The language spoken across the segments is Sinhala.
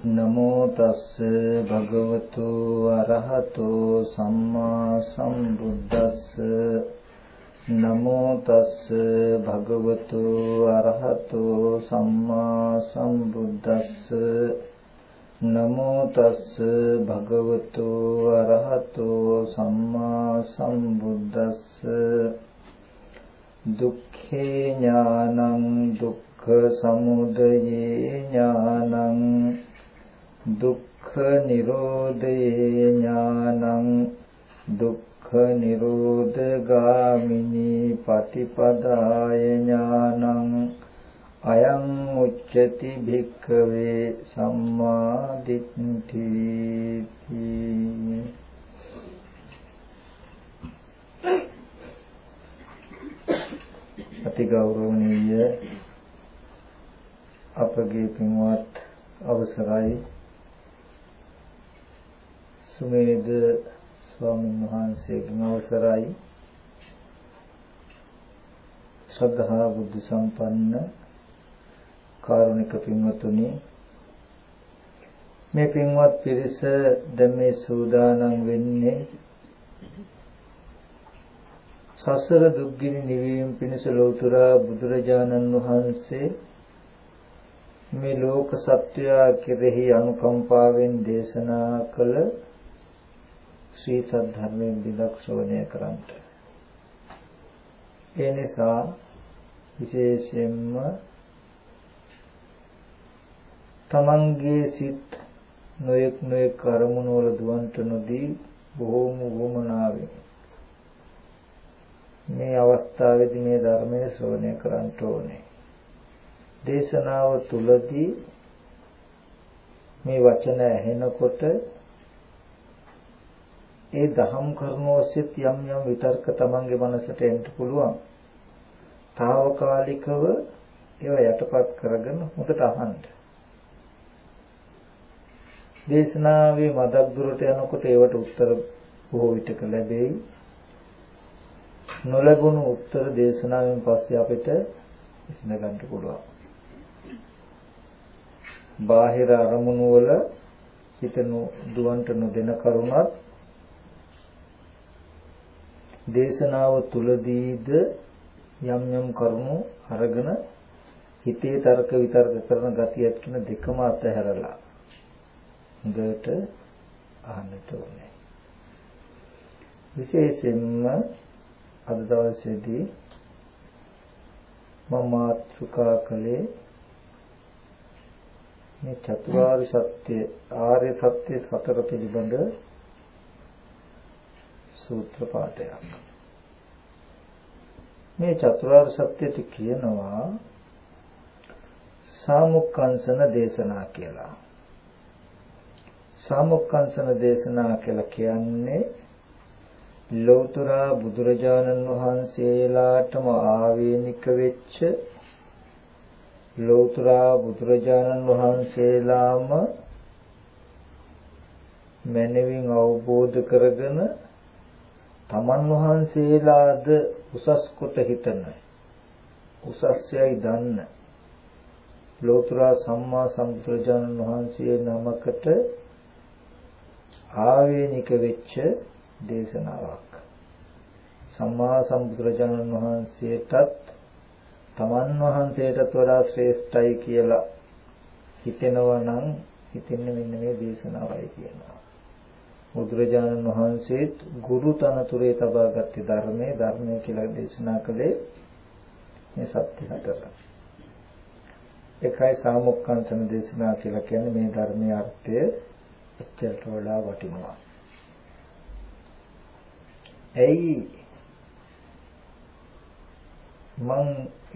නමෝ තස්ස භගවතු අරහතෝ සම්මා සම්බුද්දස්ස නමෝ තස්ස භගවතු අරහතෝ සම්මා සම්බුද්දස්ස නමෝ තස්ස භගවතු අරහතෝ සම්මා සම්බුද්දස්ස දුක්ඛේ ඥානං දුක්ඛ සමුදයේ ඥානං දුක්ඛ නිරෝධේ ඥානං දුක්ඛ නිරෝධ ගාමිනී පටිපදාය ඥානං අයං උච්චති භික්ඛවේ සම්මා දිට්ඨි අතිගෞරවනීය අපගේ පින්වත් අවසරයි. සුමේද ස්වාමීන් වහන්සේගෙන් අවසරයි. ශ්‍රද්ධා බුද්ධ සම්පන්න කාරුණික පින්වතුනි මේ පින්වත් පිරිස දැන් මේ සූදානම් වෙන්නේ සසර දුක්ගිනි නිවීම පිණිස ලෝතර බුදුරජාණන් වහන්සේ මේ ලෝක සත්‍යය කෙරෙහි අනුකම්පාවෙන් දේශනා කළ ශ්‍රී සද්ධර්මයෙන් බිලක් ශ්‍රවණය කරන්ට. ඒ නිසා විශේෂයෙන්ම තමන්ගේ සිත් නොයෙක් නොයෙක් අරමුණු වල දුවන්ට නොදී බොහෝම වමනාවෙන් මේ අවස්ථාවේදී මේ ධර්මයේ ශ්‍රවණය කරන්න ඕනේ. දේශනාව තුලදී මේ වචන ඇහෙනකොට ඒ දහම් කරුණෝසෙත් යම් යම් විතර්ක තමන්ගේ මනසට එන්න පුළුවන්. తాවකාලිකව ඒවා යටපත් කරගෙන හොඳට අහන්න. දේශනාවේ මදක් දුරට යනකොට ඒවට උත්තර බොහෝ විටක ලැබෙයි. නොලැබුණු උත්තර දේශනාවෙන් පස්සේ අපිට ඉස්න ගන්න පුළුවන්. බාහිර අරමුණු වල හිත දුවන්ට නොදෙන කරුණත් දේශනාව තුලදීද යම් යම් කරුණු අරගෙන හිතේ තර්ක විතර්ක කරන ගතියක් කියන දෙකම අතහැරලා හොඳට අහන්නට ඕනේ. විශේෂයෙන්ම අද දවසේදී මම මාතෘකා කළේ මේ චතුරාර්ය සත්‍ය ආර්ය සත්‍ය සතර පිළිබඳ සූත්‍ර පාඨයක්. මේ චතුරාර්ය සත්‍යයට කියනවා සාමුක්කංශන දේශනා කියලා. සාමුක්කංශන දේශනා කියලා කියන්නේ ලෞතර බුදුරජාණන් වහන්සේලාටම ආවේනික වෙච්ච ලෞතර බුදුරජාණන් වහන්සේලාම මනවින් අවබෝධ කරගෙන තමන් වහන්සේලාද උසස් කොට හිතන උසස්යයි දන්න ලෝතර සම්මා සම්බුදුරජාණන් වහන්සේ නමකට ආවේනික වෙච්ච දේශනාවක් සම්මා සම්බුදුරජාණන් වහන්සේටත් තමන් වහන්සේටත් වඩා ශ්‍රේෂ්ඨයි කියලා හිතෙනවා නම් හිතෙන්නේ මෙන්න මේ දේශනාවයි කියනවා. බුදුරජාණන් වහන්සේත් ගුරු තනතුරේ තබාගත්තේ ධර්මයේ ධර්මය කියලා දේශනා කළේ මේ සත්‍ය හතර. එකයි සාමුක්ඛංශන දේශනා කියලා කියන්නේ මේ ධර්මයේ අර්ථය එච්චරට වඩා වටිනවා. ඇයි මං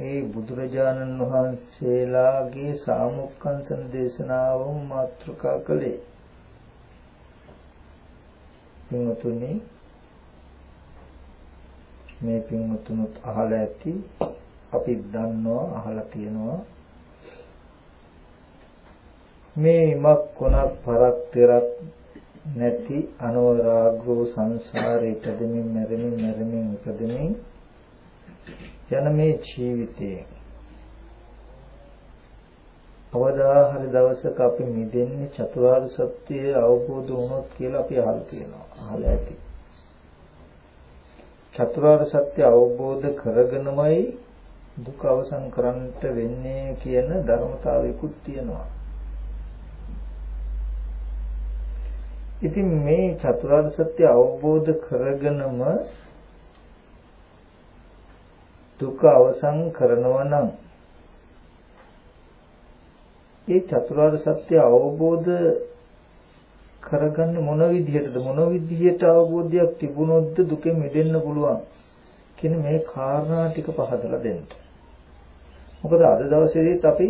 ඒ බුදුරජාණන් වහන්සේලාගේ සාමුක්ඛංශන දේශනාවම මාතෘකා කළේ පින්වතුනි මේ පින්වතුනුත් අහලා ඇති අපි දන්නවා අහලා තියෙනවා. මේ ඉමක් කොනක් පරක් පෙරක් නැති අනවරාග්‍රෝ සංසාරේ ඉපදෙමින් මැරෙමින් මැරෙමින් ඉපදෙමින් යන මේ ජීවිතයේ අවදා හරි දවසක අපි මිදෙන්නේ චතුරාර්ය සත්‍ය අවබෝධ වුණොත් කියලා අපි අහලා තියෙනවා. අහලා ඇති. චතුරාර්ය සත්‍ය අවබෝධ කරගෙනමයි දුක අවසන් කරන්නට වෙන්නේ කියන ධර්මතාවයකුත් තියෙනවා. ඉතින් මේ චතුරාර්ය සත්‍ය අවබෝධ කරගෙනම දුක අවසන් කරනවා නම් ඒ චතුරාර්ය සත්‍ය අවබෝධ කරගන්න මොන විදිහටද මොන විදිහට අවබෝධයක් තිබුණොත්ද දුකෙන් මිදෙන්න පුළුවන් කියන මේ කාරණා ටික පහදලා දෙන්න. මොකද අද දවසේදීත් අපි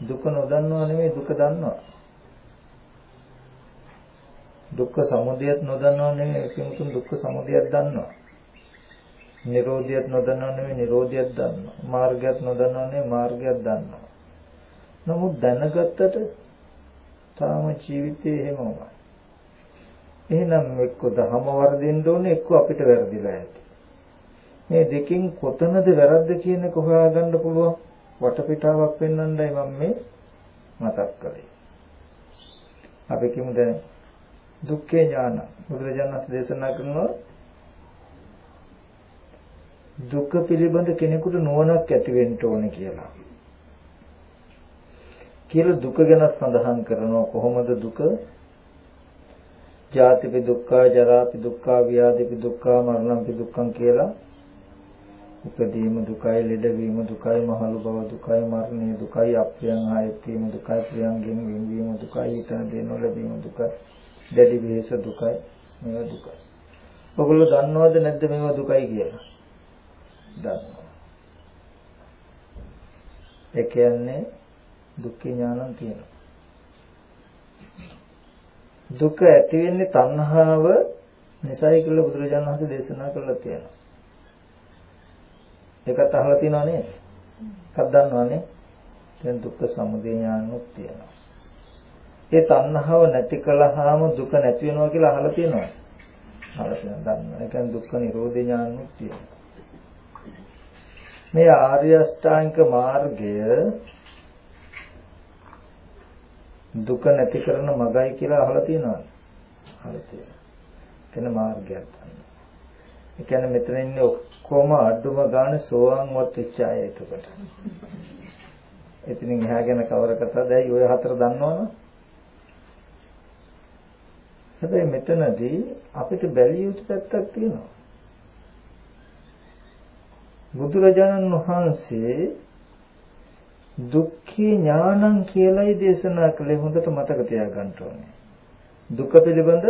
දුක නොදන්නවා නෙමෙයි දුක දන්නවා. දුක්ඛ සමුදයත් නොදන්නවා නෙමෙයි කිමුතුන් දුක්ඛ සමුදයත් දන්නවා. නිරෝධියත් නොදන්නවා නෙමෙයි නිරෝධියත් දන්නවා. මාර්ගයත් නොදන්නවා නෙමෙයි මාර්ගයත් දන්නවා. නමුත් දැනගත්තට තාම ජීවිතේ එහෙමමයි. එහෙනම් එක්ක දහම වර්ධින්න ඕනේ එක්ක අපිට වැරදිලා ඇති. මේ දෙකෙන් කොතනද වැරද්ද කියන එක හොයාගන්න පුළුවන් වටපිටාවක් පෙන්වන්නයි මම මේ මතක් කළේ. අපි කියමු දැන් දුක්ඛේ ඥාන බුදුරජාණන් වහන්සේ දේශනා කරනවා දුක පිළිබඳ කෙනෙකුට නුවණක් ඇති වෙන්න ඕනේ කියලා. කියලා දුක ගැන සඳහන් කරනවා කොහොමද දුක? ජාතිපි දුක්ඛ, ජරාපි දුක්ඛ, ව්‍යාධිපි දුක්ඛ, මරණපි දුක්ඛං කියලා ඉපදීම දුකයි, ලෙඩවීම දුකයි, මහලු බව දුකයි, මරණය දුකයි, අප්‍රියං ආයත්වීම දුකයි, ප්‍රියංගෙන් වෙන්වීම දුකයි, ඊතන දෙනු ලැබීම දුකයි, දැඩි වෙහස දුකයි, මේවා දුකයි. ඔගොල්ලෝ දන්නවද නැද්ද මේවා දුකයි කියලා? දන්නවා. ඒ කියන්නේ දුක්ඛ ඥානං තියෙනවා. දුක ඇති වෙන්නේ තණ්හාව නිසායි කියලා බුදුරජාණන් වහන්සේ දේශනා කළා තියෙනවා. ඒකත් අහලා තියෙනව නේද? එකක් දන්නවනේ. දැන් දුක්ඛ සමුදය ඥානොත් තියෙනවා. ඒ තණ්හාව නැති කළාම දුක නැති වෙනවා කියලා අහලා තියෙනවා. අහලා තියෙනවා දන්නවා. ඒ කියන්නේ දුක්ඛ නිරෝධ ඥානොත් තියෙනවා. මේ ආර්ය අෂ්ටාංග මාර්ගය දුක නැති කරන මගයි කියලා අහලා තියෙනවද? අහලා තියෙනවා. එතන මාර්ගයක් තමයි. ඒ කියන්නේ මෙතන ඉන්නේ ඔක්කොම අඩුම ගාන සෝවාන් වත් වෙච්ච අය එතකොට. එතනින් එහා ගැන කවර කතාවද? ඇයි ඔය හතර දන්නවනේ? හැබැයි මෙතනදී අපිට බැලිය යුතු පැත්තක් තියෙනවා. බුදුරජාණන් වහන්සේ දුක්ඛේ ඥානං කියලායි දේශනා කළේ හොඳට මතක තියාගන්න ඕනේ. දුක පිළිබඳ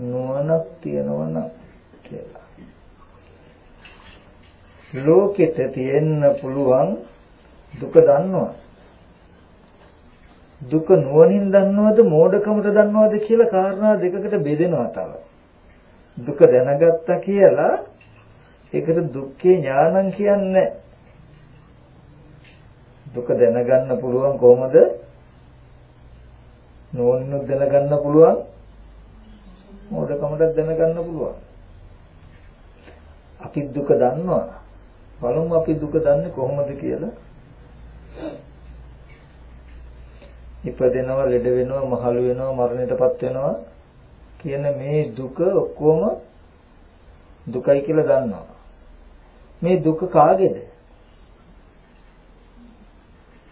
නුවණක් තියෙනවා නම් කියලා. ලෝකෙට තියෙන්න පුළුවන් දුක දන්නවා. දුක නුවණින් දන්නවද මෝඩකමට දන්නවද කියලා කාරණා දෙකකට බෙදෙනවා තව. දුක දැනගත්තා කියලා ඒකට දුක්ඛේ ඥානං කියන්නේ දුක දැනගන්න පුළුවන් කොහොමද? නෝනිනුත් දැනගන්න පුළුවන්. මොඩකමට දැනගන්න පුළුවන්. අපි දුක දන්නවා. බලමු අපි දුක දන්නේ කොහොමද කියලා. ඉපදෙනවා, ලෙඩ වෙනවා, මහලු වෙනවා, මරණයටපත් වෙනවා කියන මේ දුක ඔක්කොම දුකයි කියලා දන්නවා. මේ දුක කාගේද?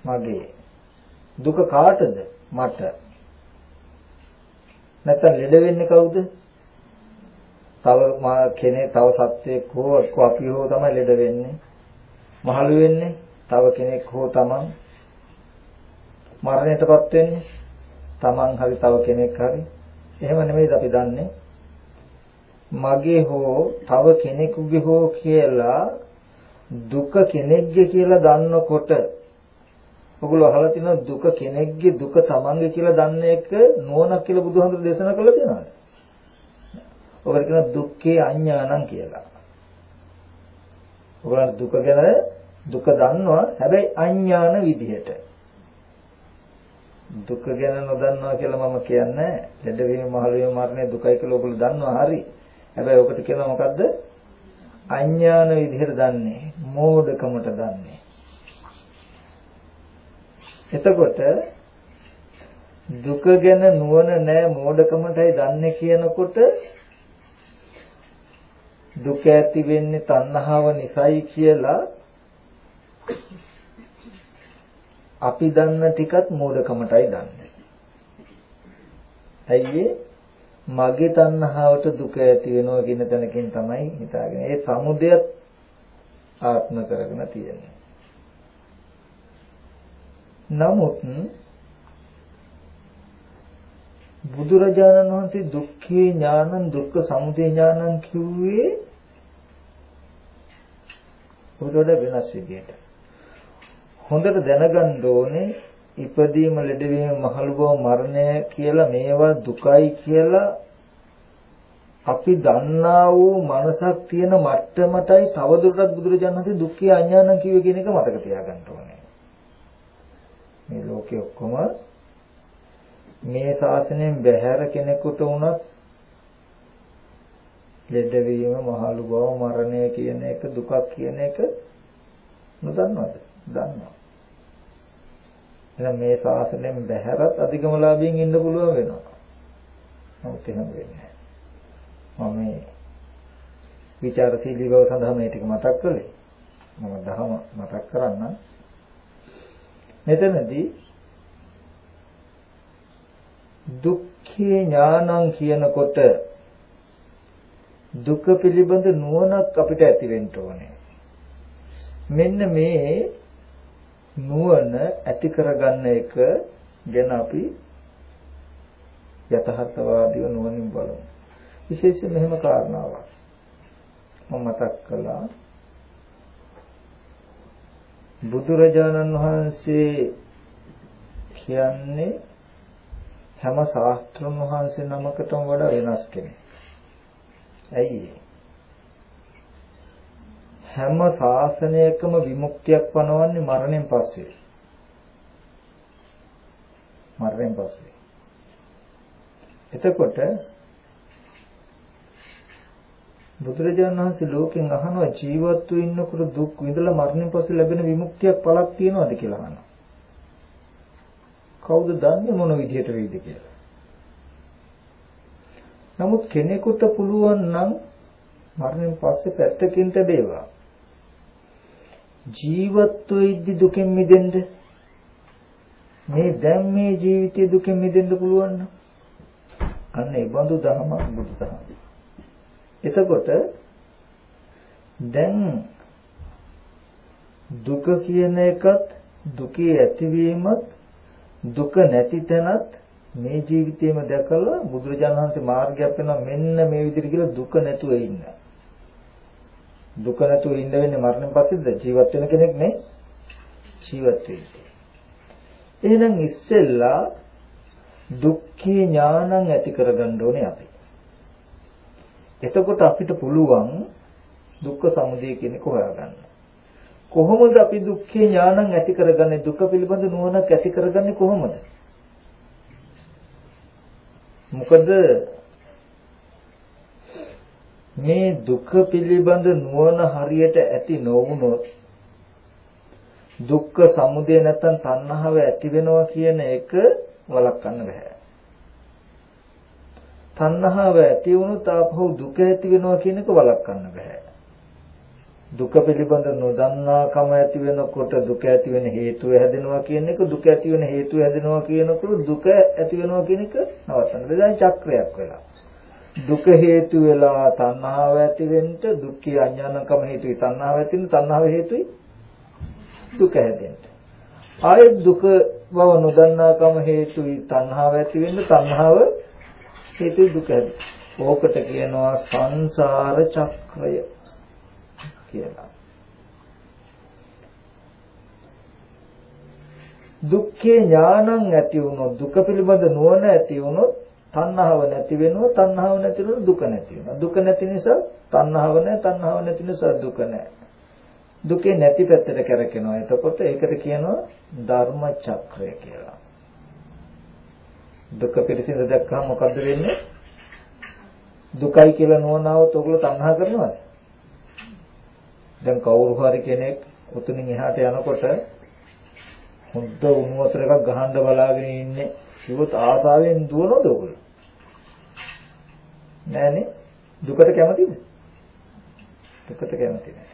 මගේ. දුක කාටද? මට. නැත්නම් ලෙඩ වෙන්නේ කවුද? තව කෙනෙක් තව සත්වයක් හෝ අපි හෝ තමයි ලෙඩ වෙන්නේ. මහලු වෙන්නේ තව කෙනෙක් හෝ තමන් මරණයටපත් වෙන්නේ තමන් හරි තව කෙනෙක් හරි එහෙම නෙමෙයිද අපි දන්නේ මගේ හෝ තව කෙනෙකුගේ හෝ කියලා දුක කෙනෙක්ගේ කියලා දන්නකොට ඔගොල්ලෝ අහලා තියෙනවා දුක කෙනෙක්ගේ දුක තමන්ගේ කියලා දන්න එක නුවණක් කියලා බුදුහාමුදුරු දේශනා කළා තියෙනවද? ඔකට කියනවා දුක්ඛේ අඥානං කියලා. ඔයගොල්ලෝ දුක ගැන දුක දන්නවා හැබැයි අඥාන විදිහට. දුක ගැන නොදන්නවා කියලා මම කියන්නේ ලෙඩවීම මහලවීම මරණය දුකයි කියලා ඔයගොල්ලෝ දන්නවා හරි. හැබැයි ඔකට කියනවා මොකද්ද? අඥාන විදිහට දන්නේ මෝඩකමට දන්නේ එතකොට දුක ගැන නුවණ නැහැ මෝඩකමටයි දන්නේ කියනකොට දුක ඇති වෙන්නේ තණ්හාව නිසායි කියලා අපි දන්න ටිකත් මෝඩකමටයි දන්නේ. ඇයි මගේ තණ්හාවට දුක ඇති වෙනවා කියන තැනකින් තමයි හිතාගෙන. ඒ සමුදයත් ආත්ම කරගෙන තියෙන්නේ. නමුත් බුදුරජාණන් වහන්සේ දුක්ඛේ ඥානං දුක්ඛ සමුදය ඥානං කිව්වේ උඩට වෙනස් විදියට. හොඳට දැනගන්න ඕනේ ඉපදීම ලෙඩවීම මහලු බව මරණය කියලා මේවා දුකයි කියලා අපි දන්නා වූ මනසක් තියෙන මට්ටමටයි තවදුරටත් බුදුරජාණන් වහන්සේ දුක්ඛ අඥානං කිව්වේ කියන එක මතක තියාගන්න ඕනේ. මේ ලෝකේ ඔක්කොම මේ ශාසනයෙන් බැහැර කෙනෙකුට වුණත් ලෙඩවීම මහලු බව මරණය කියන එක දුකක් කියන එක නොදන්නවද? දන්නවා. එහෙනම් මේ ශාසනයෙන් බැහැරත් අධිගමලාභයෙන් ඉන්න පුළුවන් වෙනවා. නමුත් එහෙම වෙන්නේ නැහැ. මම මේ විචාරශීලී බව සඳහා මේ ටික මතක් කළේ. මම දහම මතක් කරන්නම්. මෙතනදී දුක්ඛේ ඥානං කියනකොට දුක පිළිබඳ නුවණක් අපිට ඇති වෙන්න ඕනේ. මෙන්න මේ නුවණ ඇති කරගන්න එක ගැන අපි යථාර්ථවාදීව නුවණින් බලමු. විශේෂයෙන් මෙහෙම කාරණාවක් මම මතක් කළා. බුදුරජාණන් වහන්සේ කියන්නේ හැම ශාස්ත්‍රඥ වහන්සේ නමකටම වඩා වෙනස් කෙනෙක්. ඇයි හැම ශාසනයකම විමුක්තියක් පනවන්නේ මරණයෙන් පස්සේ. මරණයෙන් පස්සේ. එතකොට බුදුරජාණන් වහන්සේ ලෝකෙන් අහනවා ජීවත්ව ඉන්නකොට දුක් විඳලා මරණයෙන් පස්සේ ලැබෙන විමුක්තියක් පළක් තියනවද කියලා අහනවා. කවුද දන්නේ මොන විදිහට වෙයිද කියලා. නමුත් කෙනෙකුට පුළුවන් නම් මරණයෙන් පස්සේ පැත්තකින් තැබේවා. ජීවත්ව ඉද්දි දුකෙන් මිදෙන්න මේ දැන් මේ ජීවිතයේ දුකෙන් මිදෙන්න පුළුවන් නම් අන්න ඒ බඳු දහමක් බුදුදහම. එතකොට දැන් දුක කියන එකත් දුකේ ඇතිවීමත් දුක නැති තැනත් මේ ජීවිතේම දැකලා බුදුරජාණන් වහන්සේ මාර්ගයක් වෙනවා මෙන්න මේ විදිහට කියලා දුක නැතුව ඉන්න. දුක නැතුව ඉන්න වෙන්නේ මරණයෙන් පස්සේද ජීවත් වෙන කෙනෙක් නේ ජීවත් වෙන්නේ. එහෙනම් ඉස්සෙල්ලා දුක්ඛේ ඥානං ඇති කරගන්න ඕනේ අපි. එතකොට අපිට පුළුවන් දුක්ඛ සමුදය කියන එක හොයාගන්න. කොහොමද අපි දුක්ඛේ ඥානං ඇති කරගන්නේ දුක පිළිබඳ නුවණක් ඇති කරගන්නේ කොහොමද? මොකද මේ දුක පිළිබඳ නුවණ හරියට ඇති නොවුනොත් දුක්ඛ සමුදය නැත්නම් තණ්හාව ඇති වෙනවා කියන එක වළක්වන්න බෑ. තණ්හාව ඇති වුණොත් ආපහු දුක ඇති වෙනවා කියන එක වළක්වන්න බෑ. දුක පිළිබඳ නොදන්නාකම ඇති වෙනකොට දුක ඇති වෙන හේතුව හැදෙනවා කියන එක දුක ඇති වෙන හේතුව හැදෙනවා කියනකොට දුක ඇති වෙනවා කියන එක නවත්තන්න. දැන් චක්‍රයක් වෙලා. දුක හේතු වෙලා තණ්හාව ඇති වෙන්න දුක්ඛ අඥානකම හේතුයි තණ්හාව ඇති වෙන තණ්හාව හේතුයි දුක හැදෙන්න. ආයෙත් දුක බව නොදන්නාකම හේතුයි තණ්හාව ඇති වෙන්න තණ්හාව හේතුයි දුක හැදෙන්න. ඕකට කියනවා සංසාර චක්‍රය කියලා. දුක්ඛේ ඥානං ඇති වුණොත් දුක පිළිබඳ නුවණ ඇති වුණොත් තණ්හාව නැති වෙනවා තණ්හාව නැති වෙනවා දුක නැති වෙනවා. දුක නැති නිසා තණ්හාව නැහැ තණ්හාව නැති නිසා දුක නැහැ. දුකේ නැති පැත්තට කරකිනවා. එතකොට ඒකට කියනවා ධර්ම චක්‍රය කියලා. දුක පිළිසිඳ දැක්කම මොකද වෙන්නේ? දුකයි කියලා නොවනවොත් ඔයගොල්ලෝ තණ්හා කරනවද? දැන් කවුරු හරි කෙනෙක් උතුමින් එහාට යනකොට හොඳ උණු වතුර එකක් ගහන්න බලාගෙන ඉන්නේ. කිව්වොත් ආසාවෙන් දුවනවද ඔයගොල්ලෝ? නෑනේ. දුකට කැමතිද? දුකට කැමති නෑ.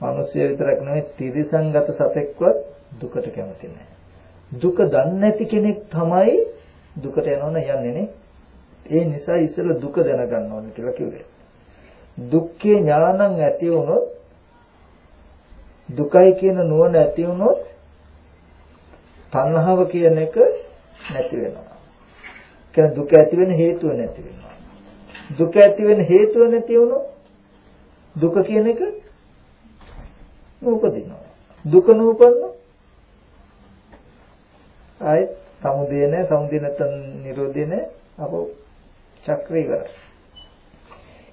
මිනිස්සු විතරක් නෙවෙයි තිරිසංගත සතෙක්වත් දුකට කැමති නෑ. දුක දන්නේ නැති කෙනෙක් තමයි දුකට යනවන යන්නේ නේ. ඒ නිසා ඉස්සෙල්ලා දුක දැනගන්න ඕනේ කියලා කිව්වේ. දුක්ඛේ ඥානං ඇති වුණොත් දුකයි කියන නුවණ ඇති වුණොත් තණ්හාව කියන එක නැති වෙනවා. කියන්නේ දුක ඇති වෙන හේතුව නැති වෙනවා. දුක ඇති වෙන හේතුව නැති වුණොත් දුක කියන එක නූපදිනවා. දුක නූපන්න ආයෙත් සමුදය නැහැ, සමුදය නැත්නම් නිරෝධය නැහැ. අපෝ චක්‍රය ඉවරයි.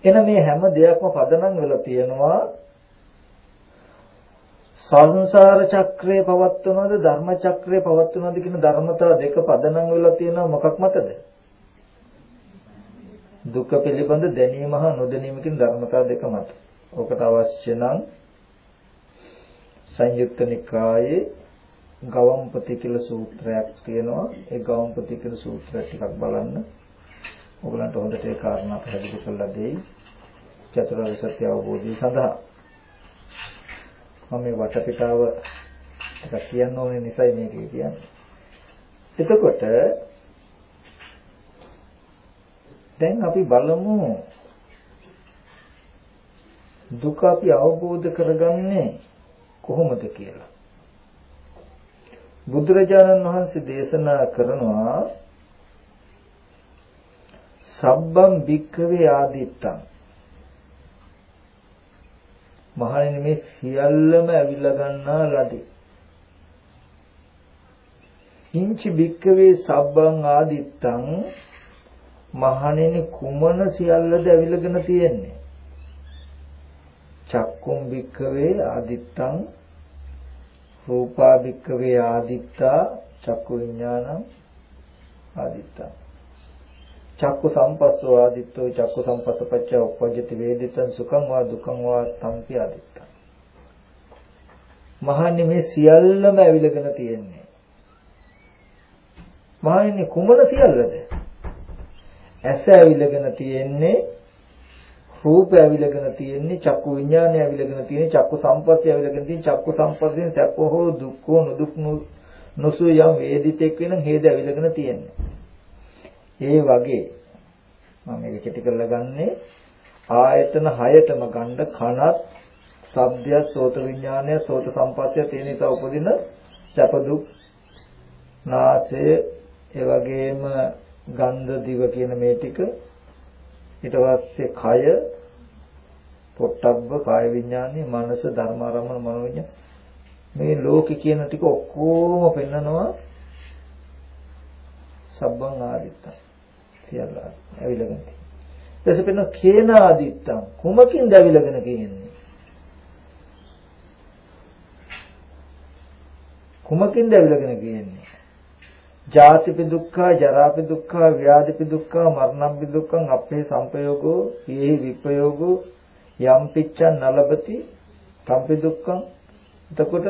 එන මේ හැම දෙයක්ම පදනම් වෙලා තියෙනවා සංසාර චක්‍රය පවත්වනවද ධර්ම චක්‍රය පවත්වනවද කියන ධර්මතා දෙක පදනම් වෙලා තියෙනවා මොකක් මතද? දුක පිළිබඳ දැනීම හා නොදැනීම කියන ධර්මතා දෙක මත. ඔකට අවශ්‍ය නම් සංයුක්ත නිකායේ ගවම්පති කියලා සූත්‍රයක් තියෙනවා. ඒ ගවම්පති කියලා සූත්‍රය ටිකක් බලන්න. ඔයගලන්ට හොඳට ඒ කාරණා පැහැදිලි කරලා දෙයි. චතුරාර්ය සත්‍ය අවබෝධය සඳහා මම මේ වටපිටාව ටිකක් කියන්න ඕනේ නිසායි මේක කියන්නේ. එතකොට දැන් අපි බලමු දුක අපි අවබෝධ කරගන්නේ කොහොමද කියලා. බුදුරජාණන් වහන්සේ දේශනා කරනවා සබ්බම් භික්ඛවේ ආදිත්තං මහණෙනි මේ සියල්ලම ඇවිල්ලා ගන්නා ලදී. ඉංචි භික්කවේ සබ්බං ආදිත්තං මහණෙනි කුමන සියල්ලද ඇවිල්ලාගෙන තියෙන්නේ? චක්කුම් භික්කවේ ආදිත්තං රූපා භික්කවේ ආදිත්තා චක්කු විඥානං ආදිත්තා චක්කු සම්පස්සෝ ආදිත්තෝ චක්කු සම්පස්සපච්ච උපජ්ජති වේදිතං සුඛං වා දුක්ඛං වා තම්පි ආදිත්තං. මහන්නේ මේ සියල්ලම ඇවිලගෙන තියෙන්නේ. මහන්නේ කුමන සියල්ලද? ඇස ඇවිලගෙන තියෙන්නේ රූප ඇවිලගෙන තියෙන්නේ චක්කු විඥානය ඇවිලගෙන තියෙන්නේ චක්කු සම්පස්සය ඇවිලගෙන තියෙන්නේ චක්කු සම්පස්සෙන් සැප හෝ දුක් හෝ නොදුක් නොසු යම් වේදිතෙක් වෙන හේද ඇවිලගෙන තියෙන්නේ. ඒ වගේ මම මේක කෙටි කරලා ගන්නේ ආයතන 6ටම ගන්න කනත්, ශබ්දය, සෝත විඥානය, සෝත සම්පස්සය තියෙන නිසා උපදින සැප දුක්, නාසය, ඒ වගේම ගන්ධ දිව කියන මේ ටික. ඊට පස්සේ කය, පොට්ටබ්බ, කාය විඥානය, මනස, ධර්ම ආරම්භන මනෝ විඥාන. මේ ලෝකේ කියන ටික ඔක්කොම පෙන්නනවා සබ්බං ආදිත්තං. සියල්ල ඇවිලගෙන තියෙනවා. ඊට පස්සේ කේනාදිත්තං කුමකින්ද ඇවිලගෙන කියන්නේ? කුමකින්ද ඇවිලගෙන කියන්නේ? ජාතිපි දුක්ඛ, ජරාපි දුක්ඛ, ව්‍යාධිපි දුක්ඛ, මරණපි දුක්ඛං අපේ සංපයෝගෝ, යේහි විපයෝගෝ යම් පිච්ඡන් නලබති, සම්පි දුක්ඛං. එතකොට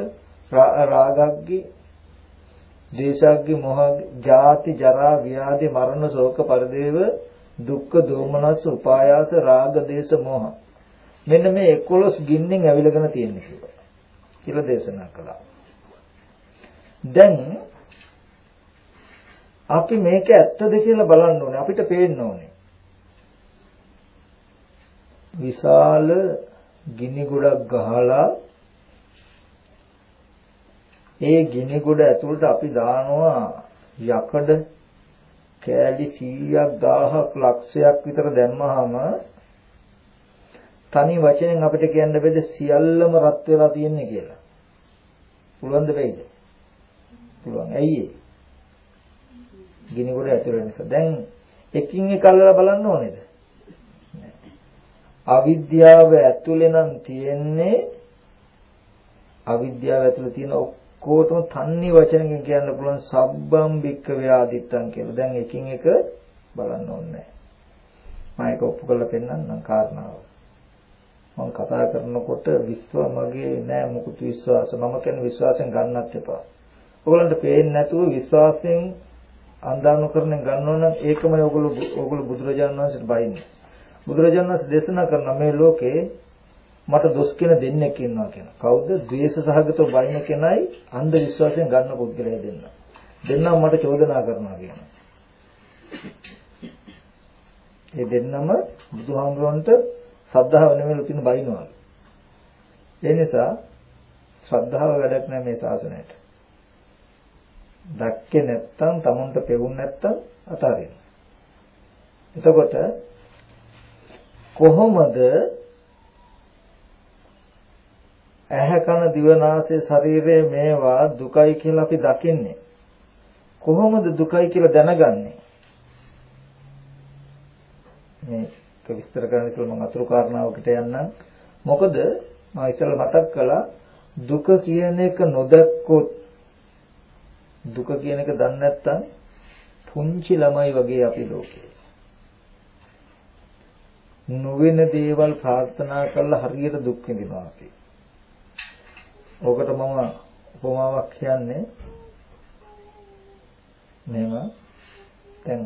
රාගග්ගේ දේශාග්ගේ මොහ ජාති ජරා ව්‍යාධි මරණ ශෝක පරිදේව දුක්ඛ දෝමනස් උපායාස රාග දේශ මොහ. මෙන්න මේ 11 ගින්නෙන් ඇවිලගෙන තියෙන කියලා කියලා දේශනා කළා. දැන් අපි මේක ඇත්තද කියලා බලන්න ඕනේ. අපිට පේන්න ඕනේ. විශාල ගිනි ගොඩක් ගහලා ඒ ගිනි ගොඩ ඇතුළට අපි දානවා යකඩ කෑලි 100ක් 1000ක් ලක්ෂයක් විතර දැම්මහම තනි වචනෙන් අපිට කියන්න බැද සියල්ලම රත් වෙලා තියෙන්නේ කියලා. පුළුවන්ද බැයිද? පුළුවන්. ඇයි ඒ? ගිනි ගොඩ ඇතුළේ නිසා. දැන් එකින් එක අල්ලලා බලන්න ඕනේද? අවිද්‍යාව ඇතුළේ නම් තියෙන්නේ අවිද්‍යාව ඇතුළේ තියෙන ඔක්කොටම තන්නේ වචනකින් කියන්න පුළුවන් සබ්බම් බික්ක ව්‍යාදිත්තං කියලා. දැන් එකින් එක බලන්න ඕනේ. මම ඒක ඔප්පු කරලා පෙන්නන්නම් කාරණාව. මම කතා කරනකොට විශ්ව මගේ නෑ මොකුත් විශ්වාස මම කියන්නේ විශ්වාසයෙන් ගන්නත් එපා. ඔයගලන්ට පේන්නේ නැතුව විශ්වාසයෙන් අන්දානුකරණය ගන්නවා නම් ඒකමයි ඔයගොල්ලෝ ඔයගොල්ලෝ බුදුරජාණන් වහන්සේට බයින්නේ. බුදුරජාණන් වහන්සේ දේශනා කරන මේ ලෝකේ මට දොස් කියන දෙන්නෙක් ඉන්නවා කියන. කවුද? ද්වේෂ සහගතව බයින කෙනයි අන්ධ විශ්වාසයෙන් ගන්න පුද්ගලයා දෙන්න. දෙන්නම මට චෝදනා කරනවා කියනවා. ඒ දෙන්නම බුදුහාමුදුරන්ට ශ්‍රද්ධාව නෙමෙයි උතින් බයිනවා. ඒ නිසා ශ්‍රද්ධාව වැඩක් නැහැ මේ ශාසනයට. දැක්කේ නැත්තම් tamunට පෙවුන් නැත්තම් අතාරින්න. එතකොට කොහොමද ඇහැ කන දිව නාසය ශරීරය මේවා දුකයි කියලා අපි දකින්නේ. කොහොමද දුකයි කියලා දැනගන්නේ? මේක විස්තර කරන්න ඉස්සෙල්ලා මම අතුරු කාරණාවකට යන්නම්. මොකද මම ඉස්සෙල්ලා මතක් කළා දුක කියන එක නොදැක්කොත් දුක කියන එක දන්නේ නැත්නම් පුංචි ළමයි වගේ අපි ලෝකේ. නොවන දේවල් ප්‍රාර්ථනා කරලා හරියට දුක් විඳිනවා අපි. ඕකට මම උපමාවක් කියන්නේ මෙහෙම දැන්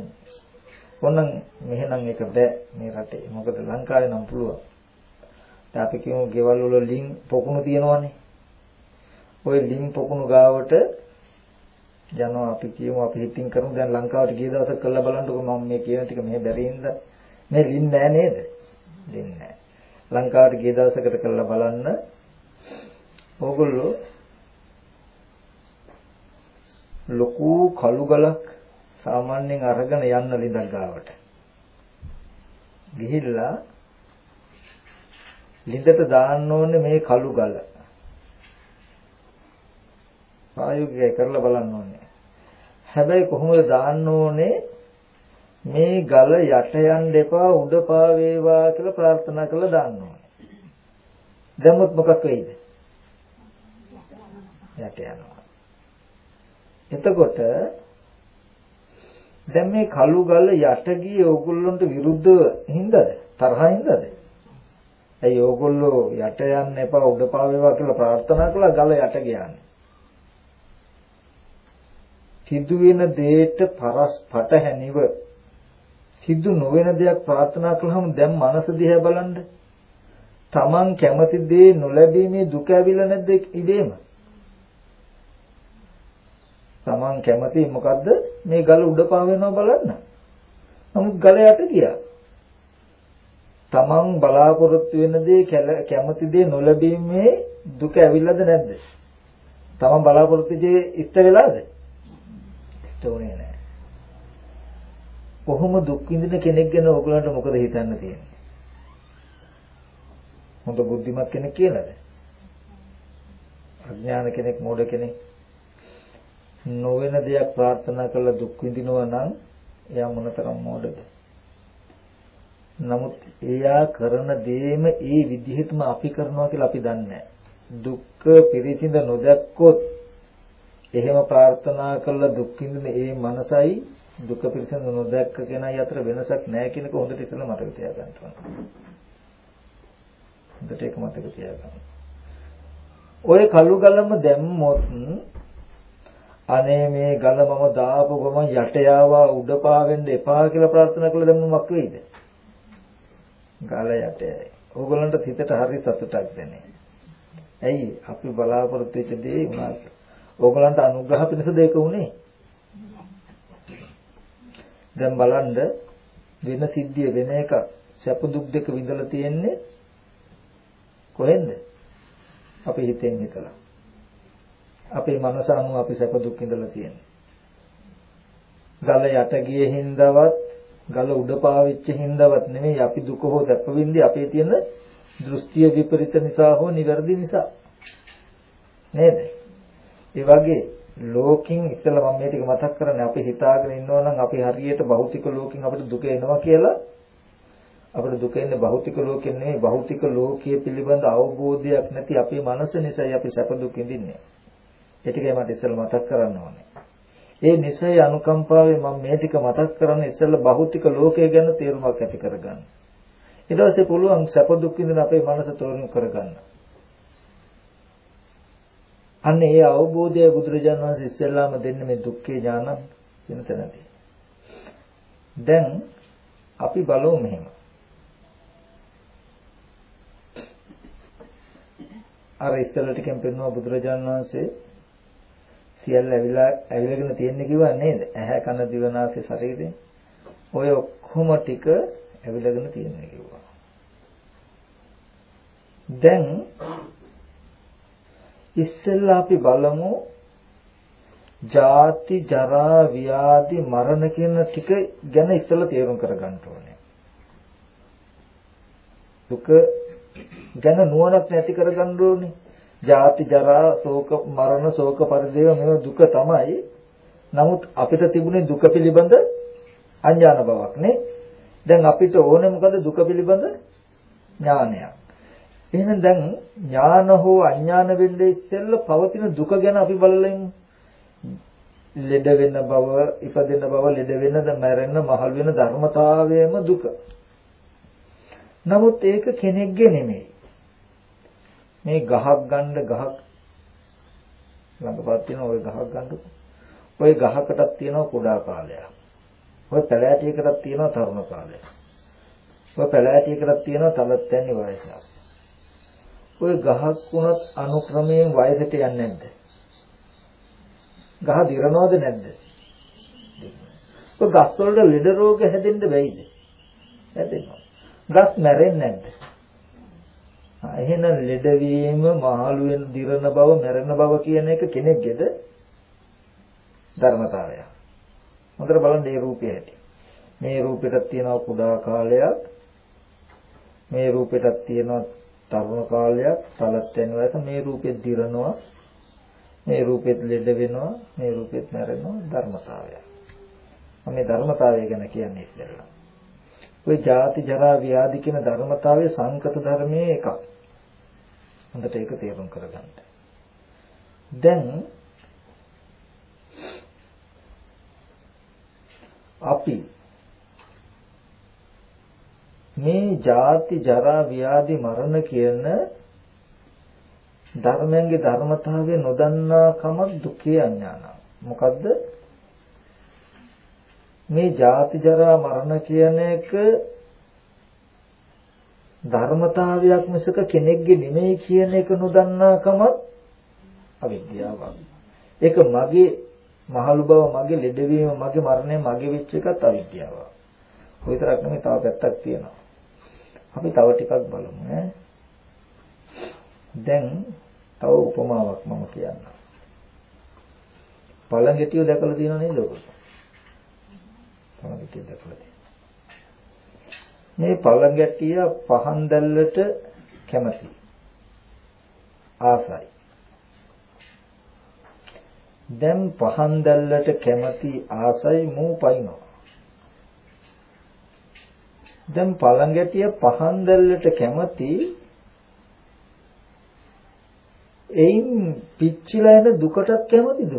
ඕනනම් මෙහෙනම් ඒක බෑ මේ රටේ. මොකද ලංකාවේ නම් පුළුවන්. දැන් අපි කියමු ගෙවල් වල ලිං පොකුණු තියෙනවනේ. ওই ලිං පොකුණු ගාවට යනවා අපි කියමු අපි හිතින් කරමු දැන් ලංකාවට ගිය දවසක් කරලා බලන්නකො මම මේ කියන ටික මෙහෙ බැරි හින්දා මේ ලින් නෑ නේද? ලින් නෑ. ලංකාවට ගිය දවසකට කරලා බලන්න ඕගොල්ලෝ ලොකු කළු ගලක් සාමාන්‍යයෙන් අරගෙන යන්න ලිඳක් ගාවට. ගිහිල්ලා ලිඳට දාන්න ඕනේ මේ කළු ගල. ප්‍රායෝගිකව කරලා බලන්න ඕනේ. හැබැයි කොහොමද දාන්න ඕනේ මේ ගල යට යන්න එපා උඩ පා වේවා කියලා ප්‍රාර්ථනා කරලා දාන්න ඕනේ. දැම්මොත් මොකක් වෙයිද? යට යනවා. එතකොට දැන් මේ කළු ගල යට ගියේ ඕගොල්ලන්ට විරුද්ධව හින්දාද? තරහින් හින්දාද? ඇයි ඕගොල්ලෝ යට යන්න එපා උඩ පා වේවා කියලා ප්‍රාර්ථනා කළා ගල යට ගියානේ. සිදුවෙන දෙයට පරස් පටහැනිව සිදු නොවන දෙයක් ප්‍රාර්ථනා කළාම දැන් මනස දිහා බලන්න. Taman කැමති දේ නොලැබීමේ දුක ඇවිල්ලා නැද්ද ඉබේම? Taman කැමති මොකද්ද? මේ ගල උඩ පා වෙනවා බලන්න. නමුත් ගල යට ගියා. Taman බලාපොරොත්තු වෙන දේ කැමති දේ නොලැබීමේ දුක ඇවිල්ලාද නැද්ද? Taman බලාපොරොත්තු දේ ඉෂ්ට වෙලාද? ඉෂ්ට උනේ නැහැ. කොහොම දුක් විඳින කෙනෙක් ගැන ඔයගලන්ට මොකද හිතන්න තියෙන්නේ? හොඳ බුද්ධිමත් කෙනෙක් කියලාද? අඥාන කෙනෙක් මෝඩ කෙනෙක් නොවන දෙයක් ප්‍රාර්ථනා කරලා දුක් විඳිනවා නම් එයා මොනතරම් මෝඩද? නමුත් එයා කරන දේම ඒ විදිහටම අපි කරනවා කියලා අපි දන්නේ දුක්ඛ පිරිසිඳ නොදැක්කොත් එහෙම ප්‍රාර්ථනා කරලා දුක් විඳින ඒ මනසයි දුක පිළිසඳ නොදැක්ක කෙනයි අතර වෙනසක් නැහැ කියන එක හොඳට ඉස්සෙල්ලා මතක තියාගන්න ඕනේ. හොඳට ඒක මතක තියාගන්න. ඔය කළු ගලම දැම්මොත් අනේ මේ ගල මම දාපු ගමන් යට යාවා උඩ පාවෙන්න එපා කියලා ප්‍රාර්ථනා කළා දැම්ම මොකක් වෙයිද? ගල යටයි. ඕගොල්ලන්ට හිතට හරි සතුටක් දැනේ. ඇයි අපි බලාපොරොත්තු වෙච්ච දේ වුණා. ඕගොල්ලන්ට අනුග්‍රහ පිණිස දෙක උනේ. දැන් බලන්න වෙන සිද්ධිය වෙන එක සැප දුක් දෙක විඳලා තියෙන්නේ කොහෙන්ද? අපි හිතෙන් හිතලා. අපේ මනස අනුව අපි සැප දුක් විඳලා තියෙන්නේ. ගල යට ගියේ හින්දාවත් ගල උඩ පාවෙච්ච හින්දාවත් නෙමෙයි අපි දුක හෝ සැප විඳි අපේ තියෙන දෘෂ්ටිය විපරිත නිසා හෝ නිවැරදි නිසා. නේද? ඒ වගේ ලෝකින් ඉස්සෙල්ලා මම මේ ටික මතක් කරන්නේ අපි හිතාගෙන ඉන්නවා නම් අපි හරියට භෞතික ලෝකෙන් අපිට දුක එනවා කියලා අපිට දුක එන්නේ භෞතික ලෝකෙන් නෙමෙයි භෞතික ලෝකයේ පිළිබඳ අවබෝධයක් නැති අපේ මනස නිසායි අපි සැප දුක් විඳින්නේ. ඒ ටිකයි මට ඉස්සෙල්ලා මතක් කරන්න ඕනේ. ඒ නිසයි අනුකම්පාවෙන් මම මේ ටික මතක් කරන්නේ ඉස්සෙල්ලා භෞතික ලෝකය ගැන තේරුමක් ඇති කරගන්න. ඊට පස්සේ පුළුවන් සැප දුක් විඳින අපේ මනස තෝරන කරගන්න. අන්න ඒ අවබෝධය බුදුරජාණන් වහන්සේ ඉස්සෙල්ලාම දෙන්නේ මේ දුක්ඛේ ඥානං කියන තැනදී. දැන් අපි බලමු මෙහෙම. අර ඉස්සෙල්ල ටිකෙන් පෙන්වුවා බුදුරජාණන් වහන්සේ සියල්ල ඇවිලා ඇවිලගෙන තියෙන්නේ කිව්වා නේද? ඇහැ කන දිව නාසය ශරීරය. ඔය ඔක්කොම ටික ඇවිලගෙන තියෙන්නේ කිව්වා. දැන් ඉස්සෙල්ලා අපි බලමු ජාති ජරා ව්‍යාධි මරණ කියන ටික ගැන ඉස්සෙල්ලා තේරුම් කරගන්න ඕනේ. දුක ගැන නුවණක් නැති කරගන්න ඕනේ. ජාති ජරා ශෝක මරණ ශෝක පරිදේව මේව දුක තමයි. නමුත් අපිට තිබුණේ දුක පිළිබඳ අඥාන බවක් නේ. දැන් අපිට ඕනේ මොකද දුක පිළිබඳ ඥානයක්. එහෙනම් දැන් ඥාන හෝ අඥාන වෙන්නේ ඉස්සෙල්ලා පවතින දුක ගැන අපි බලලා ලෙඩ වෙන බව, ඉපදෙන බව, ලෙඩ වෙනද, මැරෙන්න, මහලු වෙන ධර්මතාවයම දුක. නමුත් ඒක කෙනෙක්ගේ නෙමෙයි. මේ ගහක් ගන්න ගහක් ළඟපත් තියෙන ওই ගහක් ගන්න. ওই ගහකටත් තියෙනවා කුඩා කාලයක්. ওই පැලෑටියකටත් තියෙනවා තරුණ කාලයක්. ඔය පැලෑටියකටත් තියෙනවා තලත් යන්නේ වයසක්. ඔය ගහක් වුණත් අනුක්‍රමයෙන් වයසට යන්නේ නැද්ද? ගහ දිරනවද නැද්ද? ඔය ගස් වලට ලෙඩ රෝග හැදෙන්න බැයිද? හැදෙනවා. ගස් මැරෙන්නේ නැද්ද? එහෙනම් ලෙඩවීම මහලු වෙන දිරන බව මැරෙන බව කියන එක කෙනෙක්ගේද ධර්මතාවයක්. හොඳට බලන්න මේ රූපය ඇති. මේ රූපෙට තියෙනවා කුඩා කාලයක්. මේ රූපෙට තියෙනවා තරුණ කාලයක්. තලත් වෙන වයස මේ රූපෙත් දිරනවා. මේ රූපෙත් ලෙඩ වෙනවා. මේ රූපෙත් මැරෙනවා ධර්මතාවයක්. මේ ධර්මතාවය ගැන කියන්නේ ඉස්සෙල්ලා. ওই ජාති ජරා ව්‍යාධි කියන ධර්මතාවයේ සංකත ධර්මයේ එකක්. හොඳට ඒක තේරුම් කරගන්න. දැන් අපි මේ ජාති ජරා ව්‍යාධි මරණ කියන ධර්මයන්ගේ ධර්මතාවය නොදන්නා කම දුකේ අඥාන. මොකද්ද? මේ ජාති ජරා මරණ කියන එක ධර්මතාවයක් මිසක කෙනෙක්ගේ නෙමෙයි කියන එක නොදන්නාකම අවිද්‍යාවක්. ඒක මගේ මහලු බව මගේ ලෙඩවීම මගේ මරණය මගේ වෙච්ච එකත් අවිද්‍යාවක්. ඔය විතරක් නෙමෙයි තව පැත්තක් තියෙනවා. අපි තව ටිකක් බලමු ඈ. දැන් තව උපමාවක් මම කියන්නම්. පළඟැටිය දැකලා තියෙනව නේද ඔයගොල්ලෝ? පළඟැටිය දැකලා තියෙනවා. මේ පළඟැටිය පහන් දැල්ලට කැමති. ආසයි. දැන් පහන් දැල්ලට කැමති ආසයි මූ පයින්නවා. දැන් පළඟැටිය පහන් දැල්ලට කැමති එයින් පිච්චිලා යන දුකටත් කැමතිද?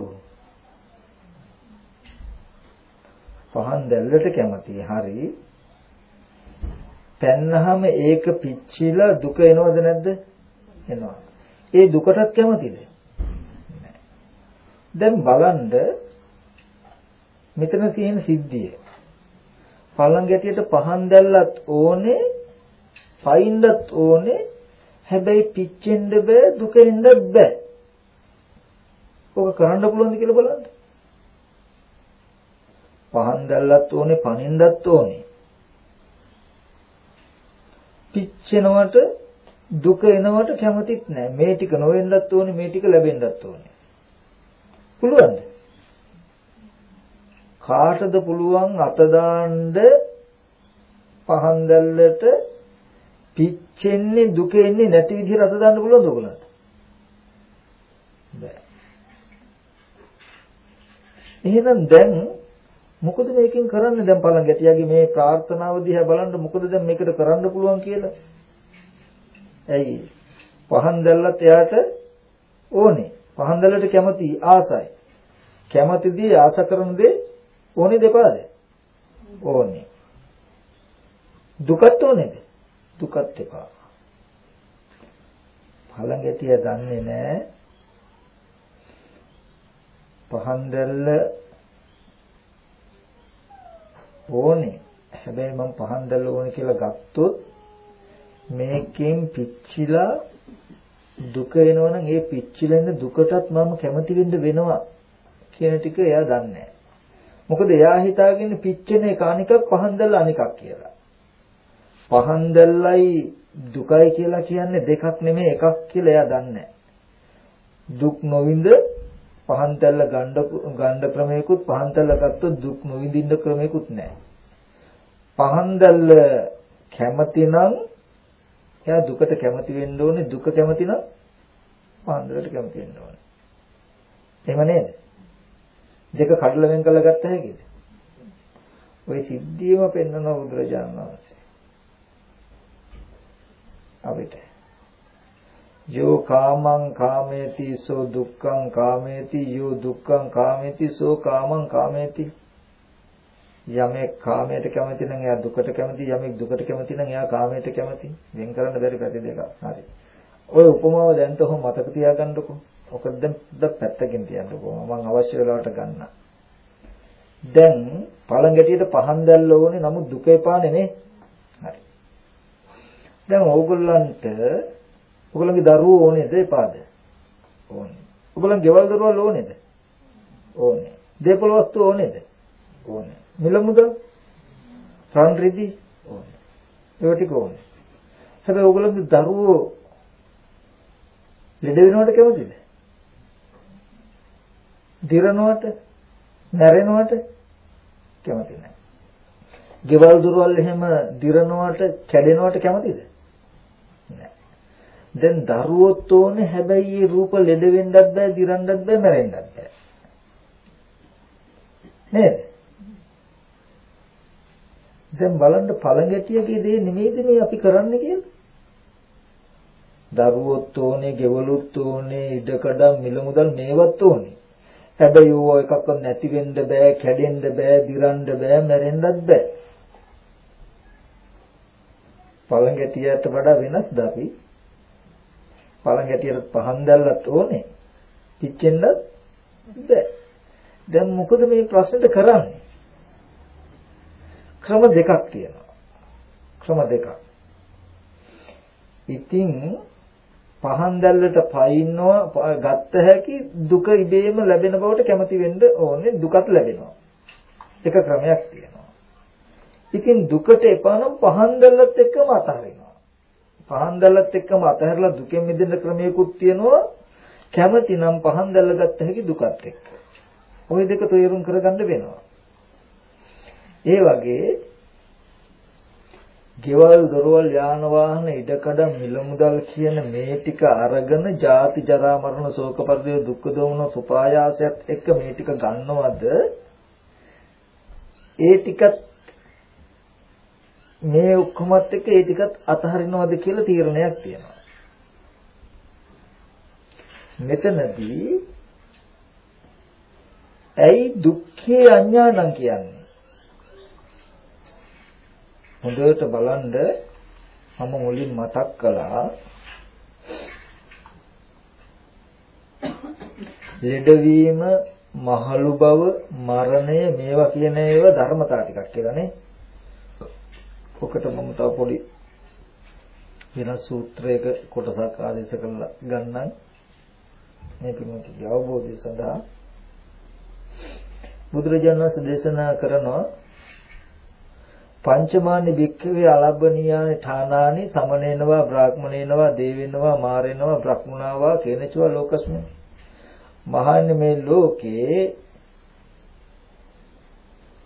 පහන් දැල්ලට කැමති. හරි. පැන්නහම ඒක පිච්චිලා දුක එනවද නැද්ද? එනවා. ඒ දුකටත් කැමතිද? දැන් බලන්න මෙතන තියෙන සිද්ධිය. පළඟැටියට පහන් දැල්ලත් ඕනේ, පයින්නත් ඕනේ. හැබැයි පිච්චෙන්න බෑ, දුක එන්නත් බෑ. ඔක කරන්න පුළුවන්ද කියලා බලන්න. පහන් දැල්ලත් ඕනේ, පනින්නත් ඕනේ. පිච්චෙනවට දුක එනවට කැමතිත් නැහැ. මේ ටික නොවෙන්නත් ඕනේ, මේ ටික ලැබෙන්නත් ඕනේ. පුළුවන්ද? කාටද පුළුවන් අත දාන්න පහන් දැල්ලට පිච්චෙන්නේ දුක එන්නේ නැති විදිහට අත දාන්න පුළුවන්ද ඔයගලන්ට? බෑ. එහෙනම් දැන් මොකද මේකෙන් කරන්නේ? දැන් බලන්න ගැටියාගේ මේ ප්‍රාර්ථනාව දිහා බලන්න මොකද දැන් මේකට කරන්න පුළුවන් කියලා. ඇයි? පහන් දැල්ලත් එයාට ඕනේ. පහන් දැල්ලට කැමති ආසයි. කැමතිදී ආස කරන දේ ඕනේ දෙපාද ඕනේ. දුකත් ඕනේද දුකත් එපා. පළඟැටිය දන්නේ නැහැ පහන් දැල්ල ඕනේ. හැබැයි මම පහන් දැල්ල ඕනේ කියලා ගත්තොත් මේකෙන් පිච්චිලා දුක එනවනම් ඒ පිච්චිලෙන දුකටත් මම කැමති වෙන්න වෙනවා කියන ටික එයා දන්නේ මොකද එයා හිතාගෙන පිච්චෙන එක අනිකක් පහන් දැල්ල අනිකක් කියලා. පහන් දැල්ලයි දුකයි කියලා කියන්නේ දෙකක් නෙමෙයි එකක් කියලා එයා දන්නේ දුක් නොවිඳ පහන් දැල්ල ගණ්ඩ ගණ්ඩ ක්‍රමයකුත් පහන් දැල්ල ගත්තොත් දුක් නොවිඳින්න ක්‍රමයකුත් නැහැ. පහන් දැල්ල කැමතිනම් එයා දුකට කැමති වෙන්න ඕනේ දුක කැමති නම් පහන් දැල්ලට කැමති වෙන්න ඕනේ. එහෙම නේද? දෙක කඩලා වෙන් කරලා ගත්ත හැකිද? ওই සිද්ධියම පෙන්වන බුදුරජාණන් වහන්සේ. අපිට යෝ කාමං කාමේති සෝ දුක්ඛං කාමේති යෝ දුක්ඛං කාමේති සෝ කාමං කාමේති යමෙක් කාමයට කැමති නම් එයා දුකට කැමති යමෙක් දුකට කැමති නම් එයා කාමයට කැමති. වෙන් කරන්න බැරි පැති දෙකක්. හරි. ඔය උපමාව දැන් තෝ මතක තියාගන්නකො. ඔක දැන් පැත්තකින් තියන්නකො මම අවශ්‍ය වෙලාවට ගන්න. දැන් පළඟැටියට පහන් දැල්ල ඕනේ නමුත් දුක එපානේ නේ හරි. දැන් ඕගොල්ලන්ට ඔයගොල්ලන්ගේ දරුවෝ ඕනේද එපාද? ඕනේ. ඔයගොල්ලන් ගෙවල් දරුවල් ඕනේද? ඕනේ. දේපොළ වස්තු ඕනේද? ඕනේ. මිල මුදල් රන් රිදි ඕනේ. ඒවා ටික ඕනේ. හැබැයි ඔයගොල්ලන්ගේ දරුවෝ ලෙඩ වෙනවට කැමතිද? දිරනවට, නැරෙනවට කැමති නැහැ. ගෙවල් දොරවල් එහෙම දිරනවට, කැඩෙනවට කැමතිද? දැන් දරුවොත් ඕනේ හැබැයි මේ රූප ලෙඩ වෙන්නත් බෑ, දිරන්නත් බෑ, මැරෙන්නත් බෑ. නේද? දැන් බලන්න පළඟැටියගේ දේ නෙමෙයිද මේ අපි කරන්නේ කියලා? දරුවොත් ඕනේ, ගෙවලුත් ඕනේ, ඉඩකඩම් මිල මුදල් මේවත් ඕනේ. හැබැයි ඕව එකක්වත් නැති වෙන්න බෑ, කැඩෙන්න බෑ, දිරන්න බෑ, මැරෙන්නත් බෑ. පළඟැටියට වඩා වෙනස්ද අපි? පළඟැටියට පහන් දැල්ලත් ඕනේ. පිච්චෙන්නත් බෑ. දැන් මොකද මේ ප්‍රශ්නෙට කරන්නේ? ක්‍රම දෙකක් තියෙනවා. ක්‍රම දෙකක්. ඉතින් පහන් දැල්ලට පයින්නවා ගත්ත හැකි දුක ඉබේම ලැබෙන බවට කැමති වෙන්න ඕනේ දුකත් ලැබෙනවා. එක ක්‍රමයක් තියෙනවා. ඉතින් දුකට එපා නම් පහන් දැල්ලත් එක්කම අතහරිනවා. පහන් දැල්ලත් එක්කම අතහැරලා දුකෙන් මිදෙන්න ක්‍රමයකුත් තියෙනවා. කැමති නම් පහන් දැල්ල ගත්ත හැකි දුකත් එක්ක. ওই දෙක තේරුම් කරගන්න වෙනවා. ඒ වගේ ගෙවල් දොරවල් යාන වාහන ඉඩකඩ මිල මුදල් කියන මේ ටික අරගෙන ජාති ජරා මරණ ශෝක පරිදේ දුක්ඛ දෝමන සුපායාසයත් එක්ක මේ ටික ගන්නවද ඒ ටිකත් මේ ඔක්කොමත් එක්ක ඒ ටිකත් අතහරිනවද කියලා තීරණයක් තියෙනවා. මෙතනදී ඇයි දුක්ඛේ අඥානං කියන්නේ? හොඳට බලන්න මම මුලින් මතක් කළා ලෙඩවීම මහලු බව මරණය මේවා කියන ඒවා ධර්මතා ටිකක් කියලා නේ ඔකට මම තව පොඩි වෙනස් සූත්‍රයක කොටසක් ආදේශ කරලා ගන්නම්. මේ පිළිබඳව අවබෝධය සඳහා බුදුරජාණන් වහන්සේ දේශනා කරනවා පංචමානි භික්ඛවේ අලබ්බනියානි ඨානානි සමනේනවා බ්‍රාහ්මණේනවා දේවෙනවා මාරේනවා බ්‍රහ්මුණාවා කේනචවා ලෝකස්මින් මහන්නේ මේ ලෝකේ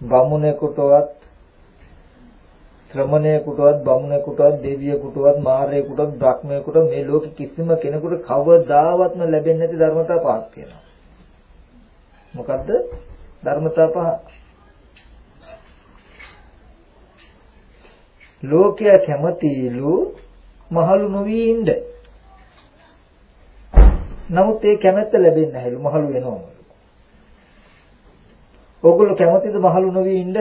බමුණෙකුටවත් ශ්‍රමණයෙකුටවත් බමුණෙකුටවත් දෙවියෙකුටවත් මාරයෙකුටවත් බ්‍රහ්මයෙකුටවත් මේ ලෝකෙ කිසිම කෙනෙකුට කවදාවත්ම ලැබෙන්නේ නැති ධර්මතා පහක් තියෙනවා. මොකද්ද? ධර්මතා පහ. ලෝකයා කැමතිලු මහලු නොවි ඉන්න. නමුත් ඒ කැමැත්ත ලැබෙන්නේ නැහැලු මහලු වෙනවම. ඕගොල්ලෝ කැමතිද මහලු නොවි ඉන්න?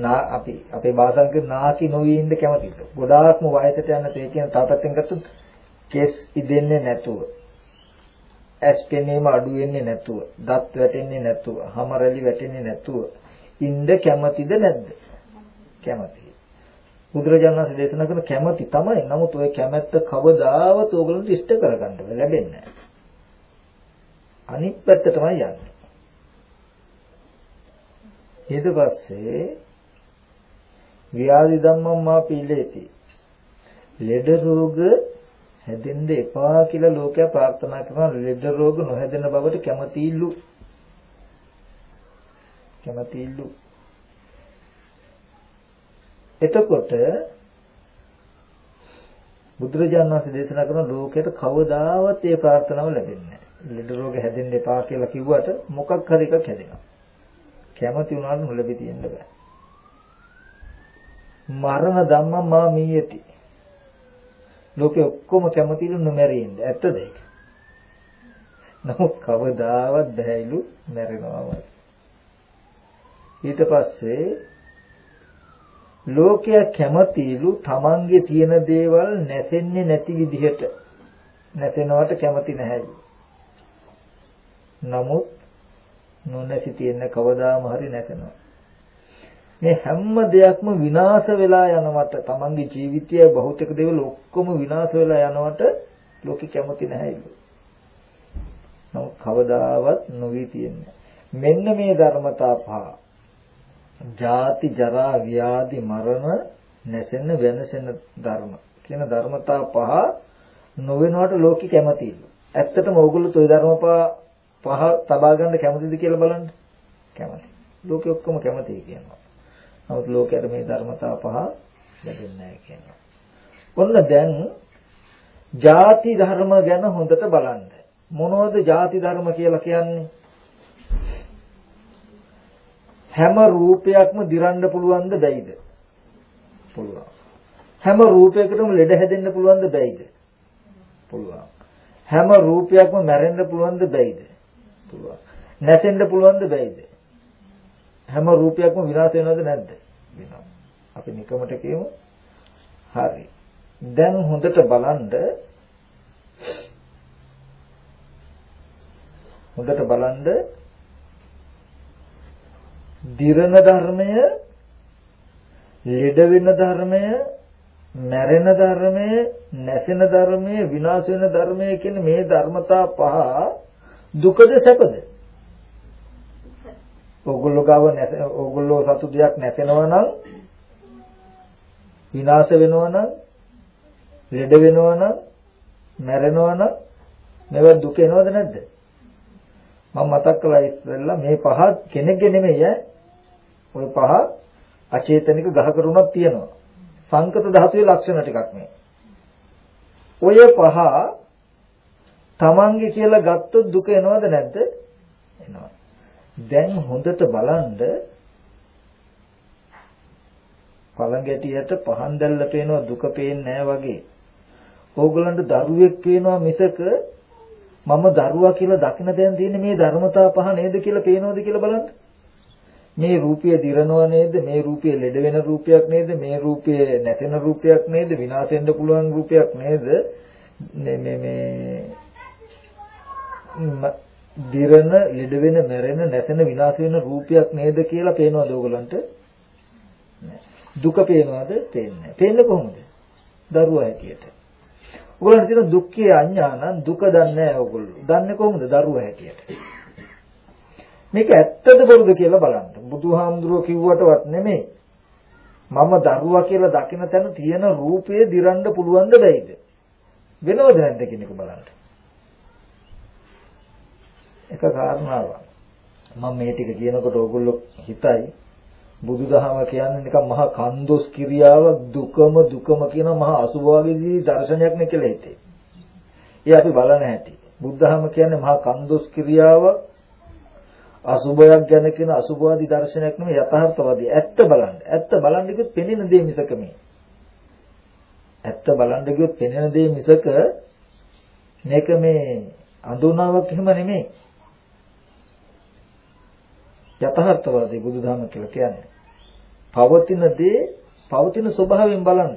නා අපි අපේ භාෂාවෙන් කියන නාකි නොවි ඉන්න කැමතිද? ගොඩාක්ම වයසට යන තේ කියන තාපත්තෙන් ගත්තොත් කෙස් ඉදෙන්නේ නැතුව ඇස් පෙනීම අඩු වෙන්නේ නැතුව, දත් වැටෙන්නේ නැතුව, හම රැලි වැටෙන්නේ නැතුව ඉන්න කැමතිද නැද්ද? කැමතියි. බුදුරජාණන් වහන්සේ දේශනා කරන කැමති තමයි. නමුත් ওই කැමැත්ත කවදාවත් ඕගොල්ලන්ට ඉෂ්ට කරගන්න ලැබෙන්නේ නැහැ. අනිත් පැත්ත තමයි යන්නේ. ඊට පස්සේ ව්‍යාධි ධම්මම් මා පීලේති. ලෙඩ රෝග හැදෙන්න එපා කියලා ලෝකයා ප්‍රාර්ථනා කරන ලෙඩ රෝග නොහැදෙන බවට කැමතියිලු. කැමතියිලු. එතකොට බුදුරජාණන් වහන්සේ දේශනා කරන ලෝකයට කවදාවත් ඒ ප්‍රාර්ථනාව ලැබෙන්නේ නැහැ. ලෙඩ රෝග හැදෙන්න එපා කියලා කිව්වට මොකක් හරි එකක් හැදෙනවා. කැමති වුණාට නොලැබී තියෙන්න බෑ. මරණ ධම්ම මා මීයති. ලෝකෙ ඔක්කොම කැමතිලු නොමැරෙන්න. ඇත්තද ඒක? නමුත් කවදාවත් බැහැයිලු මැරෙනවමයි. ඊට පස්සේ ලෝකයා කැමතිලු තමන්ගේ තියෙන දේවල් නැසෙන්නේ නැති විදිහට නැසෙනවට කැමති නැහැලු. නමුත් නොනැසි තියෙන කවදාම හරි නැසෙනවා. මේ හැම දෙයක්ම විනාශ වෙලා යනවට තමන්ගේ ජීවිතය භෞතික දේවල් ඔක්කොම විනාශ වෙලා යනවට ලෝකෙ කැමති නැහැලු. නමුත් කවදාවත් නොවි තියන්නේ. මෙන්න මේ ධර්මතා පහ ජාති ජරා ව්‍යාධි මරණ නැසෙන වෙනසෙන ධර්ම කියන ධර්මතා පහ නොවෙනවට ලෝකෙ කැමතියි. ඇත්තටම ඕගොල්ලෝ toy ධර්ම පහ තබා ගන්න කැමතිද කියලා බලන්න. කැමති. ලෝකෙ ඔක්කොම කැමතියි කියනවා. නමුත් ලෝකයට මේ ධර්මතා පහ ලැබෙන්නේ නැහැ කියනවා. ඔන්න දැන් ಜಾති ධර්ම ගැන හොඳට බලන්න. මොනවද ಜಾති ධර්ම කියලා කියන්නේ? හැම රූපයක්ම දිරන්න පුළුවන්ද බැයිද? පුළුවන්. හැම රූපයකටම ලෙඩ හැදෙන්න පුළුවන්ද බැයිද? පුළුවන්. හැම රූපයක්ම මැරෙන්න පුළුවන්ද බැයිද? පුළුවන්. නැසෙන්න පුළුවන්ද බැයිද? හැම රූපයක්ම විනාශ වෙනවද නැද්ද? වෙනවා. අපි නිකමට කියමු. හරි. දැන් හොඳට බලන්න හොඳට බලන්න දිරන ධර්මය ලෙඩ වෙන ධර්මය මැරෙන ධර්මය නැසෙන ධර්මය විනාශ වෙන ධර්මය කියන මේ ධර්මතා පහ දුකද සැපද ඕගොල්ලෝ ගාව නැස ඕගොල්ලෝ සතු දෙයක් නැසෙනවා නම් විනාශ වෙනවා නම් ලෙඩ වෙනවා නම් මැරෙනවා නම් මේවා දුක එනවද නැද්ද මම මතක් කළා ඉස්සෙල්ලා මේ පහ කෙනෙක්ගේ නෙමෙයි ඈ ওই පහ අචේතනික ගහකරුණක් තියෙනවා. සංකත ධාතුවේ ලක්ෂණ ටිකක් මේ. ඔය පහ තමන්ගේ කියලා ගත්තොත් දුක එනවද නැද්ද? එනවා. දැන් හොඳට බලන්න පළඟැටියට පහන් දැල්ල පේනවා දුක පේන්නේ නැහැ වගේ. ඕගලන්ට දරුවෙක් පේනවා මිසක මම දරුවා කියලා දකින දැන් තියෙන්නේ මේ ධර්මතා පහ නේද කියලා පේනවද කියලා බලන්න. මේ රූපය දිරනව නේද මේ රූපය ලෙඩ වෙන රූපයක් නේද මේ රූපය නැසෙන රූපයක් නේද විනාශ වෙන්න පුළුවන් රූපයක් නේද මේ මේ දිරන ලෙඩ වෙන මැරෙන නැසෙන විනාශ වෙන රූපයක් නේද කියලා පේනවද ඕගලන්ට? දුක පේනවද? පේන්නේ පේන්නේ කොහොමද? දරුවා හැටියට. ඕගලන්ට තියෙන දුක්ඛේ අඥානං දුක දන්නේ නැහැ ඕගොල්ලෝ. දන්නේ කොහොමද? දරුවා හැටියට. මේක ඇත්තද බොරුද කියලා බලන්න. බුදුහාමුදුරුවෝ කිව්වටවත් නෙමෙයි. මම දරුවා කියලා දකින තැන තියෙන රූපය දිරන්න පුළුවන්ද බැයිද? වෙනවද නැද්ද කියන එක බලන්න. එක කාරණාවක්. මම මේ ටික කියනකොට ඕගොල්ලෝ හිතයි බුදුදහම කියන්නේ නිකන් මහා කන්දොස් කිරියාවක් දුකම දුකම කියන මහා අසුභවගේදී දර්ශනයක් නේ කියලා හිතේ. ඒ අපි බලන හැටි. බුද්ධහම කියන්නේ මහා කන්දොස් කිරියාවක් අසුබයක් ගැන කියන අසුබවාදී දර්ශනයක් නෙමෙයි යථාර්ථවාදී. ඇත්ත බලන්න. ඇත්ත බලන්න කිව්වොත් පෙනෙන දේ මිසක මේ. ඇත්ත බලන්න කිව්වොත් පෙනෙන දේ මිසක මේක මේ අඳුනාවක් එහෙම නෙමෙයි. යථාර්ථවාදී බුදුදහම කියලා කියන්නේ. පවතින දේ පවතින ස්වභාවයෙන් බලන්න.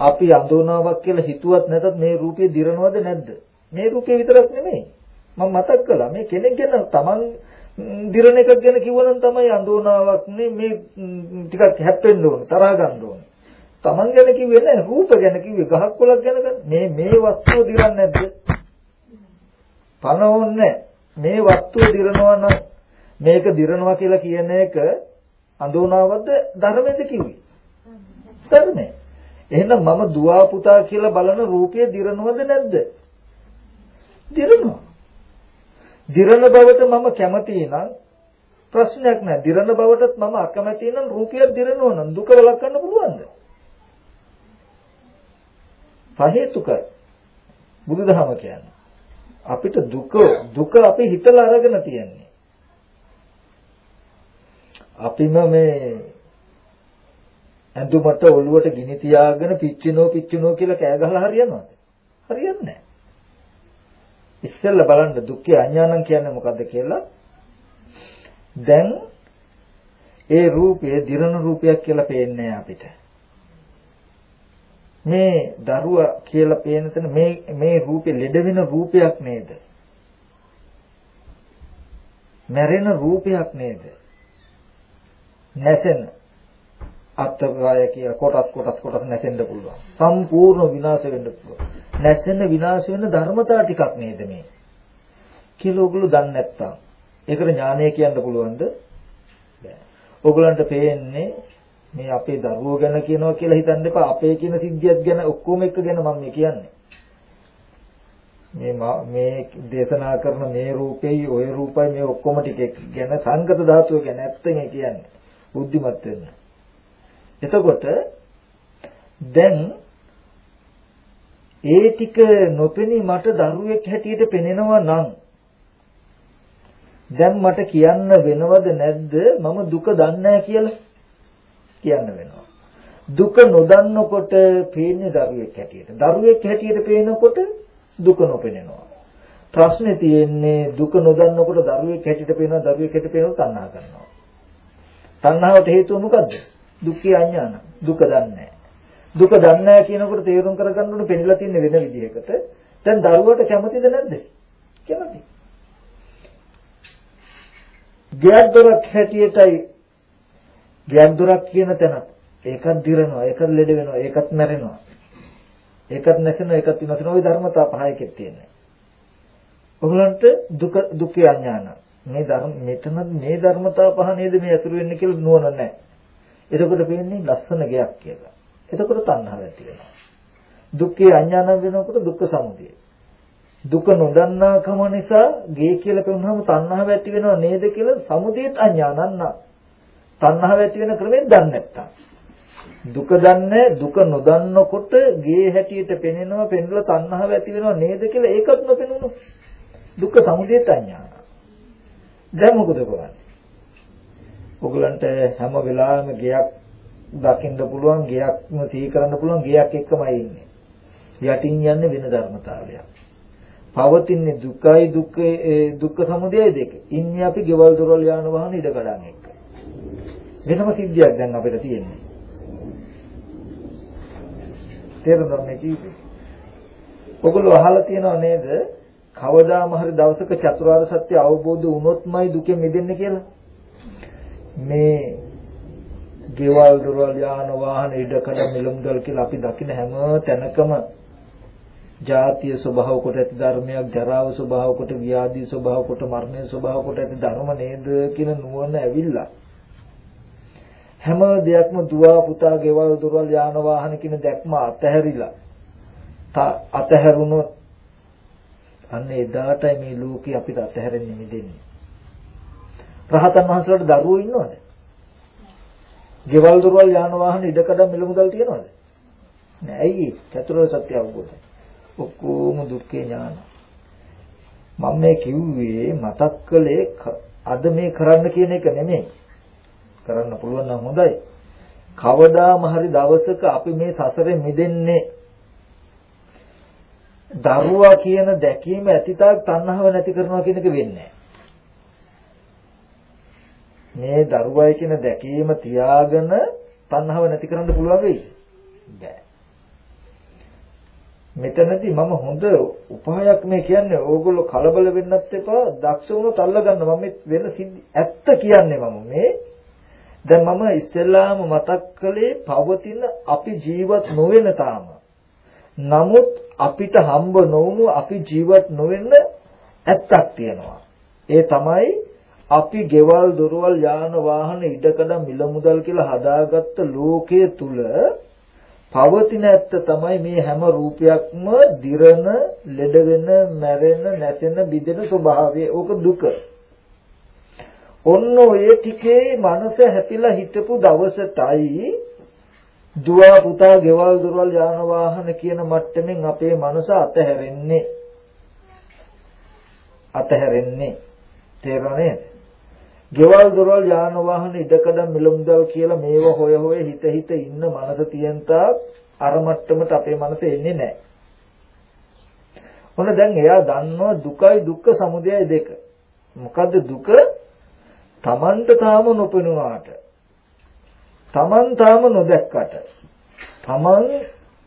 අපි අඳුනාවක් කියලා හිතුවත් නැතත් මේ රූපේ දිරනවද නැද්ද? මේ රූපේ විතරක් නෙමෙයි. මම මතක් කළා මේ කෙනෙක් ගැන තමන් දිරන එකක් ගැන කිව්වනම් තමයි අඳුනාවක් නේ මේ ටිකක් හැප්පෙන්න ඕන තරහ ගන්න ඕන. තමන් ගැන කිව්වේ නැහැ රූප ගැන කිව්වේ ගහක් කොලක් ගැන මේ මේ වස්තුව දිරන්නේ නැද්ද? පනවන්නේ මේ වස්තුව දිරනවා නම් මේක දිරනවා කියලා කියන එක අඳුනාවද ධර්මයේද කිව්වේ? ධර්මය. එහෙනම් මම දුවා පුතා කියලා බලන රූපය දිරනවද නැද්ද? දිරනවා. දිරන බවට මම කැමති නම් ප්‍රශ්නයක් නැහැ. දිරන බවටත් මම අකමැති නම් රූපයක් දිරනවා නම් දුක වළක්වන්න පුළුවන්ද? සහේතුකයි. බුදුදහම කියන්නේ. අපිට දුක දුක අපි හිතලා අරගෙන තියන්නේ. අපිම මේ ඇඳුමට ඔළුවට ගිනි තියාගෙන පිච්චිනෝ පිච්චිනෝ කියලා කෑ ගහලා හරියනවද? හරියන්නේ නැහැ. ඉස්සෙල්ලා බලන්න දුක්ඛ අඥානං කියන්නේ මොකද්ද කියලා. දැන් ඒ රූපය දිරන රූපයක් කියලා පේන්නේ අපිට. මේ දරුවා කියලා පේන තැන මේ මේ රූපේ ලෙඩ වෙන රූපයක් නේද? මැරෙන රූපයක් නේද? නැසෙන අත්පය කියලා කොටස් කොටස් කොටස් නැසෙන්න පුළුවන්. සම්පූර්ණ විනාශ වෙන්න පුළුවන්. නැසෙන විනාශ වෙන ධර්මතා ටිකක් නේද මේ? කියලා ඔයගොල්ලෝ දන්නේ නැත්තම් ඒකට ඥානය කියන්න පුළුවන්ද? බෑ. ඔයගලන්ට පේන්නේ මේ අපේ දරුවෝ ගැන කියනවා කියලා හිතන්න එපා. අපේ කියන සිද්ධියක් ගැන ඔක්කොම එක ගැන මම මේ කියන්නේ. මේ මේ දේශනා කරන මේ රූපෙයි ওই රූපයි මේ ඔක්කොම ටික ගැන සංගත ධාතුව ගැන ඇත්ත මේ කියන්නේ. බුද්ධිමත් වෙන්න. එතකොට දැන් ඒ ටික නොපෙනී මට දරුවෙක් හැටියට පෙනෙනවා නම් දැන් මට කියන්න වෙනවද නැද්ද? මම දුක දන්නේ කියලා කියන්න වෙනවා. දුක නොදන්නකොට පේන්නේ දරුවෙක් හැටියට. දරුවෙක් හැටියට පේනකොට දුක නොපෙනෙනවා. ප්‍රශ්නේ තියෙන්නේ දුක නොදන්නකොට දරුවෙක් හැටියට පේනවා දරුවෙක් හැටියට පේනවා තණ්හා කරනවා. තණ්හාවට හේතුව මොකද්ද? දුක්ඛේ අඥාන. දුක දන්නේ දුක දන්නේ නැහැ කියනකොට තේරුම් කරගන්න ඕනේ පෙන්නලා තියෙන වෙන විදිහකට. දැන් දරුවට කැමතිද නැද්ද? කැමති. ගෑත් දොරක් හැටියටයි ගෑත් දොරක් කියන තැන ඒකත් දිරනවා, ඒකත් ලෙඩ වෙනවා, ඒකත් මැරෙනවා. ඒකත් නැසෙනවා, ඒකත් විනාශනවා. ওই ධර්මතා පහයකෙත් තියෙනවා. ඔයගලන්ට දුක දුක්ඛේ අඥානයි. මේ ධර්ම මෙතන මේ ධර්මතාව පහ නේද මේ ඇතුළු වෙන්නේ කියලා නුවණ නැහැ. එතකොට පේන්නේ ලස්සන ගයක් කියලා. එතකොට තණ්හාව ඇති වෙනවා. දුක්ඛේ අඥාන වෙනකොට දුක්ඛ සමුදය. දුක නොදන්නාකම නිසා ගේ කියලා පෙවුනහම තණ්හාව ඇති වෙනව නේද කියලා සමුදයත් අඥානන්න. තණ්හාව ඇති වෙන ක්‍රමෙන් දන්නේ නැත්තම්. දුක දන්නේ දුක නොදන්නකොට ගේ හැටියට පෙනෙනවා පෙන්වලා තණ්හාව ඇති වෙනව නේද කියලා ඒකත් නොපෙනුනොත් දුක්ඛ සමුදයත් අඥාන. දැන් මොකද කරන්නේ? ඔයගලන්ට හැම වෙලාවෙම ගයක් දකින්න පුළුවන්, ගයක්ම සිහි කරන්න පුළුවන්, ගයක් එක්කමයි ඉන්නේ. යටින් යන්නේ වෙන ධර්මතාවයක්. පවතින්නේ දුකයි දුක්ඛේ දුක්ඛ සමුදය දෙක. ඉන්නේ අපි ගෙවල් දොරවල් යාන වාහන ඉඩ කඩන් එක්ක. වෙනම සිද්ධියක් දැන් අපිට තියෙන්නේ. තේරුණා මේ කීපේ? ඔගොල්ලෝ අහලා තියෙනව නේද? කවදාම හරි දවසක චතුරාර්ය සත්‍ය අවබෝධ වුණොත්මයි දුකෙන් මිදෙන්නේ කියලා. මේ ගෙවල් දොරවල් යාන වාහන ඉඩකඩ මිලමුදල් කියලා අපි දකින හැම තැනකම ජාතිය ස්වභාව කොට ඇති ධර්මයක් ජරාව ස්වභාව කොට ව්‍යාධි ස්වභාව කොට මරණය ස්වභාව කොට ඇති ධර්ම නේද කියන නුවණ ඇවිල්ලා හැම දෙයක්ම දුව පුතා ගෙවල් දොරවල් යාන වාහන කියන දැක්ම අතහැරිලා අතහැරුණොත් අන්න එදාටයි මේ ලෝකේ අපිට අතහැරෙන්නේ මිදෙන්නේ. රහතන් වහන්සේලාට දරුවෝ ඉන්නවද? ගෙවල් දොරවල් යාන වාහන ඉඩකඩ මිල මුදල් තියනවද? නෑ. ඇයි? චතුරාර්ය සත්‍ය අවබෝධය. ඔක්කොම දුක්ඛේ ඥාන. මම මේ කිව්වේ මතක් කළේ අද මේ කරන්න කියන එක නෙමෙයි. කරන්න පුළුවන් නම් හොඳයි. කවදාම හරි දවසක අපි මේ සසරෙන් මිදෙන්නේ දරුවා කියන දැකීම ඇතිතාක් තණ්හාව නැති කරනවා කියන එක වෙන්නේ මේ දරුවයි කියන දැකීම තියාගෙන තණ්හාව නැති කරන්න පුළුවන් වෙයි. බෑ. මෙතනදී මම හොඳ උපායක් මේ කියන්නේ. ඕගොල්ලෝ කලබල වෙන්නත් එපා. දක්ෂ වුණොත් අල්ලගන්න මම වෙන ඇත්ත කියන්නේ මම. මේ දැන් මම ඉස්සෙල්ලාම මතක් කළේ පවතින අපි ජීවත් නොවන තාම නමුත් අපිට හම්බ නොවුණු අපි ජීවත් නොවෙන්න ඇත්තක් තියෙනවා ඒ තමයි අපි ගෙවල් දොරවල් යාන වාහන ඉඩකඩ මිල මුදල් කියලා හදාගත්ත ලෝකයේ තුල පවතින ඇත්ත තමයි මේ හැම රූපයක්ම දිරන, ලෙඩ වෙන, මැරෙන, නැසෙන, බිඳෙන ස්වභාවය. ඕක දුක. ඔන්න ඔය ටිකේ මනස හැපිලා හිටපු දවසටයි දුව පුතා ගෙවල් දොරවල් යාන වාහන කියන මට්ටමින් අපේ මනස අතහැරෙන්නේ අතහැරෙන්නේ තේරුණා ගෙවල් දොරවල් යාන වාහන ඉඩකඩ මිලමුදල් කියලා මේව හොය හොය හිත හිත ඉන්න මනස තියෙන තාක් අර මට්ටමට අපේ මනස එන්නේ නැහැ. ඔන්න දැන් එයා දන්නවා දුකයි දුක්ඛ සමුදයයි දෙක. මොකද්ද දුක? Tamanට තාම නොපෙනුනාට. Taman තාම නොදැක්කට. Taman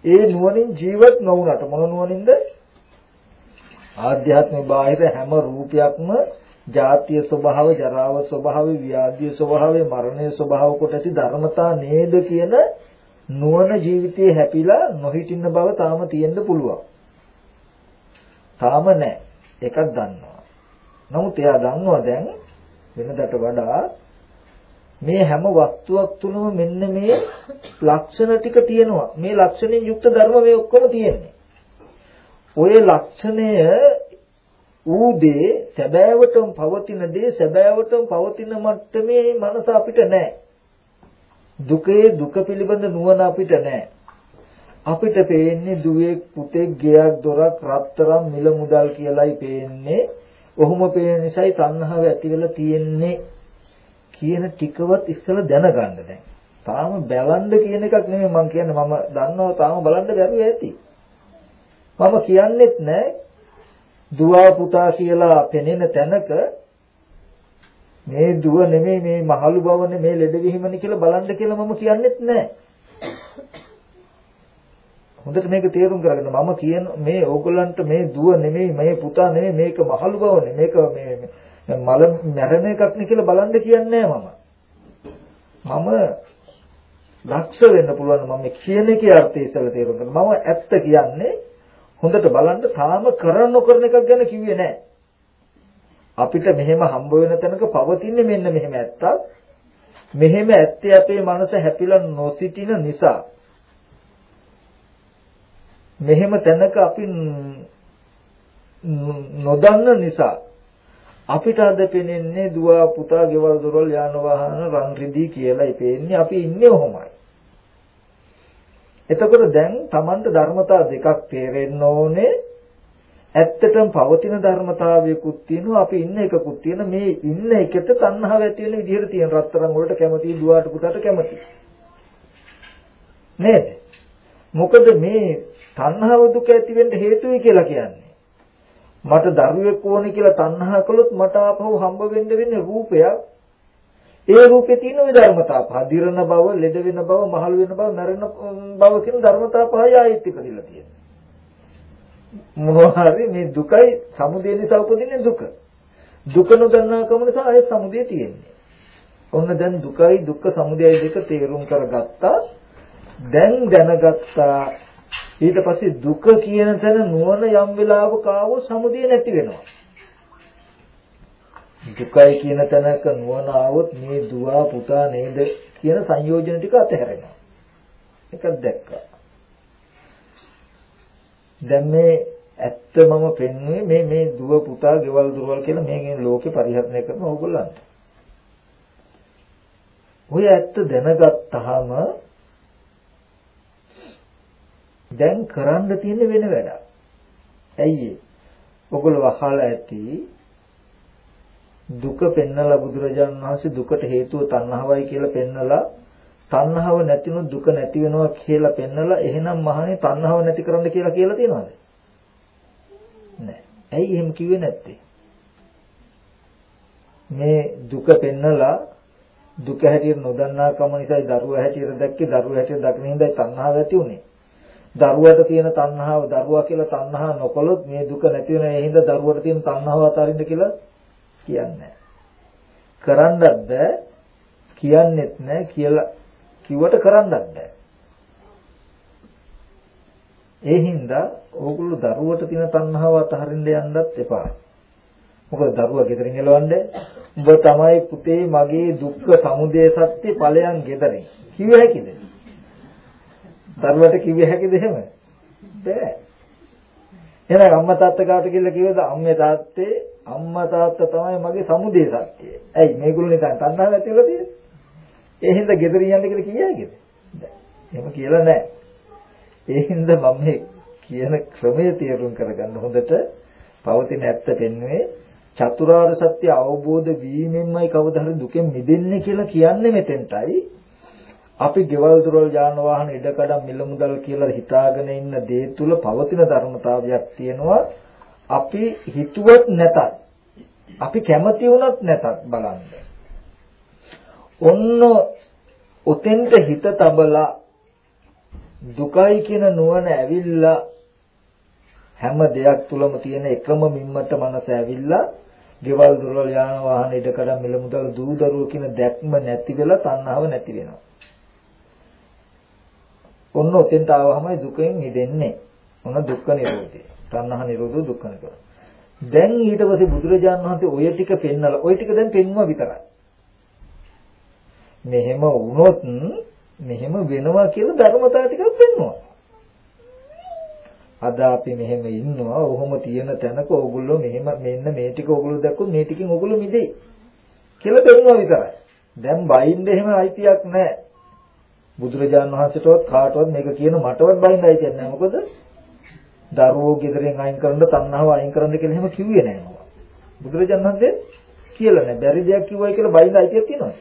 ඒ නුවණින් ජීවත් නොවුනට මොන නුවණින්ද? ආධ්‍යාත්මික බාහිර හැම රූපයක්ම ජාතිය ස්වභාව, ජරාව ස්වභාව, ව්‍යාධිය ස්වභාව, මරණය ස්වභාව කොට ඇති ධර්මතා නේද කියන නුවණ ජීවිතයේ හැපිලා නොහිටින්න බව තාම තියෙන්න පුළුවන්. තාම නැහැ. ඒකක් දන්නවා. නමුත් එයා දන්නවා දැන් වෙනදට වඩා මේ හැම වස්තුවක් තුළම මෙන්න මේ ලක්ෂණ ටික තියෙනවා. මේ ලක්ෂණෙන් යුක්ත ධර්ම මේ ඔක්කොම තියෙන්නේ. ඔය ලක්ෂණය ඌ දේ සැබෑවටම පවතින දේ සැබෑවටම පවතින මට්ටමේ මනස අපිට නැහැ. දුකේ දුක පිළිබඳ නුවණ අපිට නැහැ. අපිට පේන්නේ දුවේ පුතේ ගෙයක් දොරක් රත්තරන් මිල මුදල් කියලායි පේන්නේ. ඔහොම පේන නිසායි තණ්හාව ඇති වෙලා තියෙන්නේ කියන ටිකවත් ඉස්සෙල්ලා දැනගන්න දැන්. තාම බලන්න කියන එකක් නෙමෙයි මම කියන්නේ මම දන්නවා තාම බලන්න බැරුව ඇති. මම කියන්නෙත් නෑ දුව පුතා කියලා පෙනෙන තැනක මේ දුව නෙමෙයි මේ මහලු බවනේ මේ ලෙඩ විහිමනේ කියලා බලන්න කියලා මම කියන්නෙත් නැහැ. හොඳට මේක තේරුම් කරගන්න මම කියන මේ ඕගොල්ලන්ට මේ දුව නෙමෙයි මේ පුතා නෙමෙයි මේක මහලු බවනේ මේක මේ මල මැරෙන එකක් නේ කියලා බලන්න කියන්නේ මම. මම ලක්ෂ වෙන්න පුළුවන් මම කියන එකේ අර්ථය ඉස්සෙල්ලා තේරුම් ගන්න. මම ඇත්ත කියන්නේ හොඳට බලන්න තාම කරන නොකරන එකක් ගැන කිව්වේ නැහැ. අපිට මෙහෙම හම්බ වෙන තැනක පවතින්නේ මෙන්න මෙහෙම ඇත්තක්. මෙහෙම ඇත්තේ අපේ මනස හැපිලා නොසිටින නිසා. මෙහෙම තැනක අපි නොදන්න නිසා අපිට අද පෙනෙන්නේ දුව පුතා ගෙවල් දොරවල් යාන වාහන රන් රිදී කියලායි පේන්නේ අපි ඉන්නේ ඔහොමයි. එතකොට දැන් Tamanට ධර්මතා දෙකක් තේරෙන්න ඕනේ. ඇත්තටම පවතින ධර්මතාවයකුත් තියෙනවා අපි ඉන්න එකකුත් තියෙන මේ ඉන්න එකට තණ්හාව ඇති වෙන විදිහට තියෙන රත්තරන් වලට කැමති දුවාට පුතාට කැමති නේද මොකද මේ තණ්හාව දුක ඇති වෙන්න හේතුයි කියලා කියන්නේ මට දරුවෙක් ඕනේ කියලා තණ්හා කළොත් මට ආපහු හම්බ වෙන්න වෙන්නේ රූපයක් ඒ රූපේ තියෙන ওই ධර්මතා පහ දිරන බව, ලෙඩ වෙන බව, මහලු වෙන බව, මැරෙන බව කියන ධර්මතා පහයි ආයෙත් ඉපදිලා තියෙනවා. මොනවා හරි මේ දුකයි සමුදය නිසා උපදින්නේ දුක. දුක නොදන්නා කම නිසා ආයෙත් සමුදය තියෙන්නේ. ඔන්න දැන් දුකයි දුක්ඛ සමුදයයි දෙක තේරුම් කරගත්තා. දැන් දැනගත්තා ඊට පස්සේ දුක කියන තැන නුවණ යම් වෙලාවක ආවොත් සමුදය නැති වෙනවා. දුකයි කියන තැනක නුවණ આવොත් මේ දුව පුතා නේද කියන සංයෝජන ටික අතහැරෙනවා. එකක් දැක්කා. දැන් මේ ඇත්ත මම පෙන්වන්නේ මේ මේ දුව පුතා ගෙවල් දොරවල් කියලා මේකෙන් ලෝකේ පරිහරණය කරන ඕගොල්ලන්ට. ඔය ඇත්ත දැනගත්තාම දැන් කරන්න තියෙන වෙන වැඩක්. ඇයි ඒ? ඔගොල්ලෝ අහලා ඇති දුක පෙන්නලා බුදුරජාණන් වහන්සේ දුකට හේතුව තණ්හාවයි කියලා පෙන්නලා තණ්හාව නැතිනොත් දුක නැති වෙනවා කියලා පෙන්නලා එහෙනම් මහණේ තණ්හාව නැති කරන්න කියලා කියලා තියනවද? නැහැ. ඇයි එහෙම කිව්වේ නැත්තේ? මේ දුක පෙන්නලා දුක හැටියට නොදන්නාකම නිසායි දරුවා හැටියට දැක්කේ දරුවා හැටියට දකින හින්දායි තණ්හාව ඇති උනේ. දරුවට තියෙන තණ්හාව දරුවා කියලා තණ්හා නොකළොත් මේ දුක නැති වෙන ඒ හින්දා දරුවට තියෙන තණ්හාව අතාරින්න කියලා කියන්නේ කරන්නත් බෑ කියන්නෙත් නෑ කියලා කිව්වට කරන්නත් බෑ. ඒ හින්දා ඕගොල්ලෝ දරුවට තියෙන තණ්හාව අතහරින්න යන්නත් එපා. මොකද දරුවා ගෙදරින් එලවන්නේ උඹ තමයි පුතේ මගේ දුක්ඛ සමුදය සත්‍ය ඵලයන් ගෙදරින්. කිව්ව හැකිද? දරුවට කිව්ව හැකිද එහෙම? බෑ. එහෙනම් අම්මා තාත්තා ගාවට ගිහලා කිව්වද අම්මේ තාත්තේ අම්මා තාත්තා තමයි මගේ සමුදය සත්‍යය. ඇයි මේගොල්ලෝ නිකන් තණ්හාව ඇති වෙලා තියෙන්නේ? ඒ හින්දා ගෙදරින් යන්න කියලා කියාගේද? එහෙම කියලා නැහැ. ඒ හින්දා මම මේ කියන ක්‍රමය තේරුම් කරගන්න හොඳට පවතින ඇත්ත පෙන්වුවේ චතුරාර්ය සත්‍ය අවබෝධ වීමෙන්මයි කවදා හරි දුකෙන් මිදෙන්නේ කියලා කියන්නේ මෙතෙන්ටයි අපි ගෙවල් දොරල් යාන වාහන ඉඩකඩම් මිල මුදල් කියලා හිතාගෙන ඉන්න දේ තුල පවතින ධර්මතාවයක් තියෙනවා අපි හිතුවත් නැතත් අපි කැමති වුණත් නැතත් බලන්න ඔන්න ඔතෙන්ට හිත තබලා දුකයි කියන නුවණ ඇවිල්ලා හැම දෙයක් තුලම තියෙන එකම මිම්මට මනස ඇවිල්ලා ගෙවල් දොරවල් යාන වාහන ඉඩකඩම් මිල මුදල් දූ දරුවෝ කියන දැක්ම නැති වෙලා තණ්හාව නැති වෙනවා. ඔන්න ඔතෙන්ට ආවමයි දුකෙන් මිදෙන්නේ. ඔන්න දුක්ඛ නිරෝධය. තණ්හා නිරෝධය දුක්ඛ නිරෝධය. දැන් ඊට පස්සේ බුදුරජාණන් වහන්සේ ඔය ටික පෙන්නලා ඔය ටික දැන් පෙන්වුවා විතරයි. මෙහෙම වුණොත් මෙහෙම වෙනවා කියලා ධර්මතාව ටිකක් පෙන්වුවා. අද අපි මෙහෙම ඉන්නවා. ඔහොම තියෙන තැනක ඕගොල්ලෝ මෙහෙම මෙන්න මේ ටික ඕගොල්ලෝ දැක්කොත් මේ ටිකෙන් ඕගොල්ලෝ මිදෙයි. කියලා දෙන්නවා විතරයි. දැන් බයින්ද එහෙම අයිතියක් නැහැ. බුදුරජාන් වහන්සේටවත් කාටවත් මේක කියන මටවත් බයින්ද අයිතියක් නැහැ. මොකද දරුවෝ ගෙදරින් අයින් කරන්න තණ්හාව අයින් කරන්න කියලා එහෙම කිව්වේ නැහැ මම. බුදුරජාන් වහන්සේ කියලා නැහැ. බැරි දෙයක් කිව්වයි කියලා බයින්ද අයිතියක් තියෙනවද?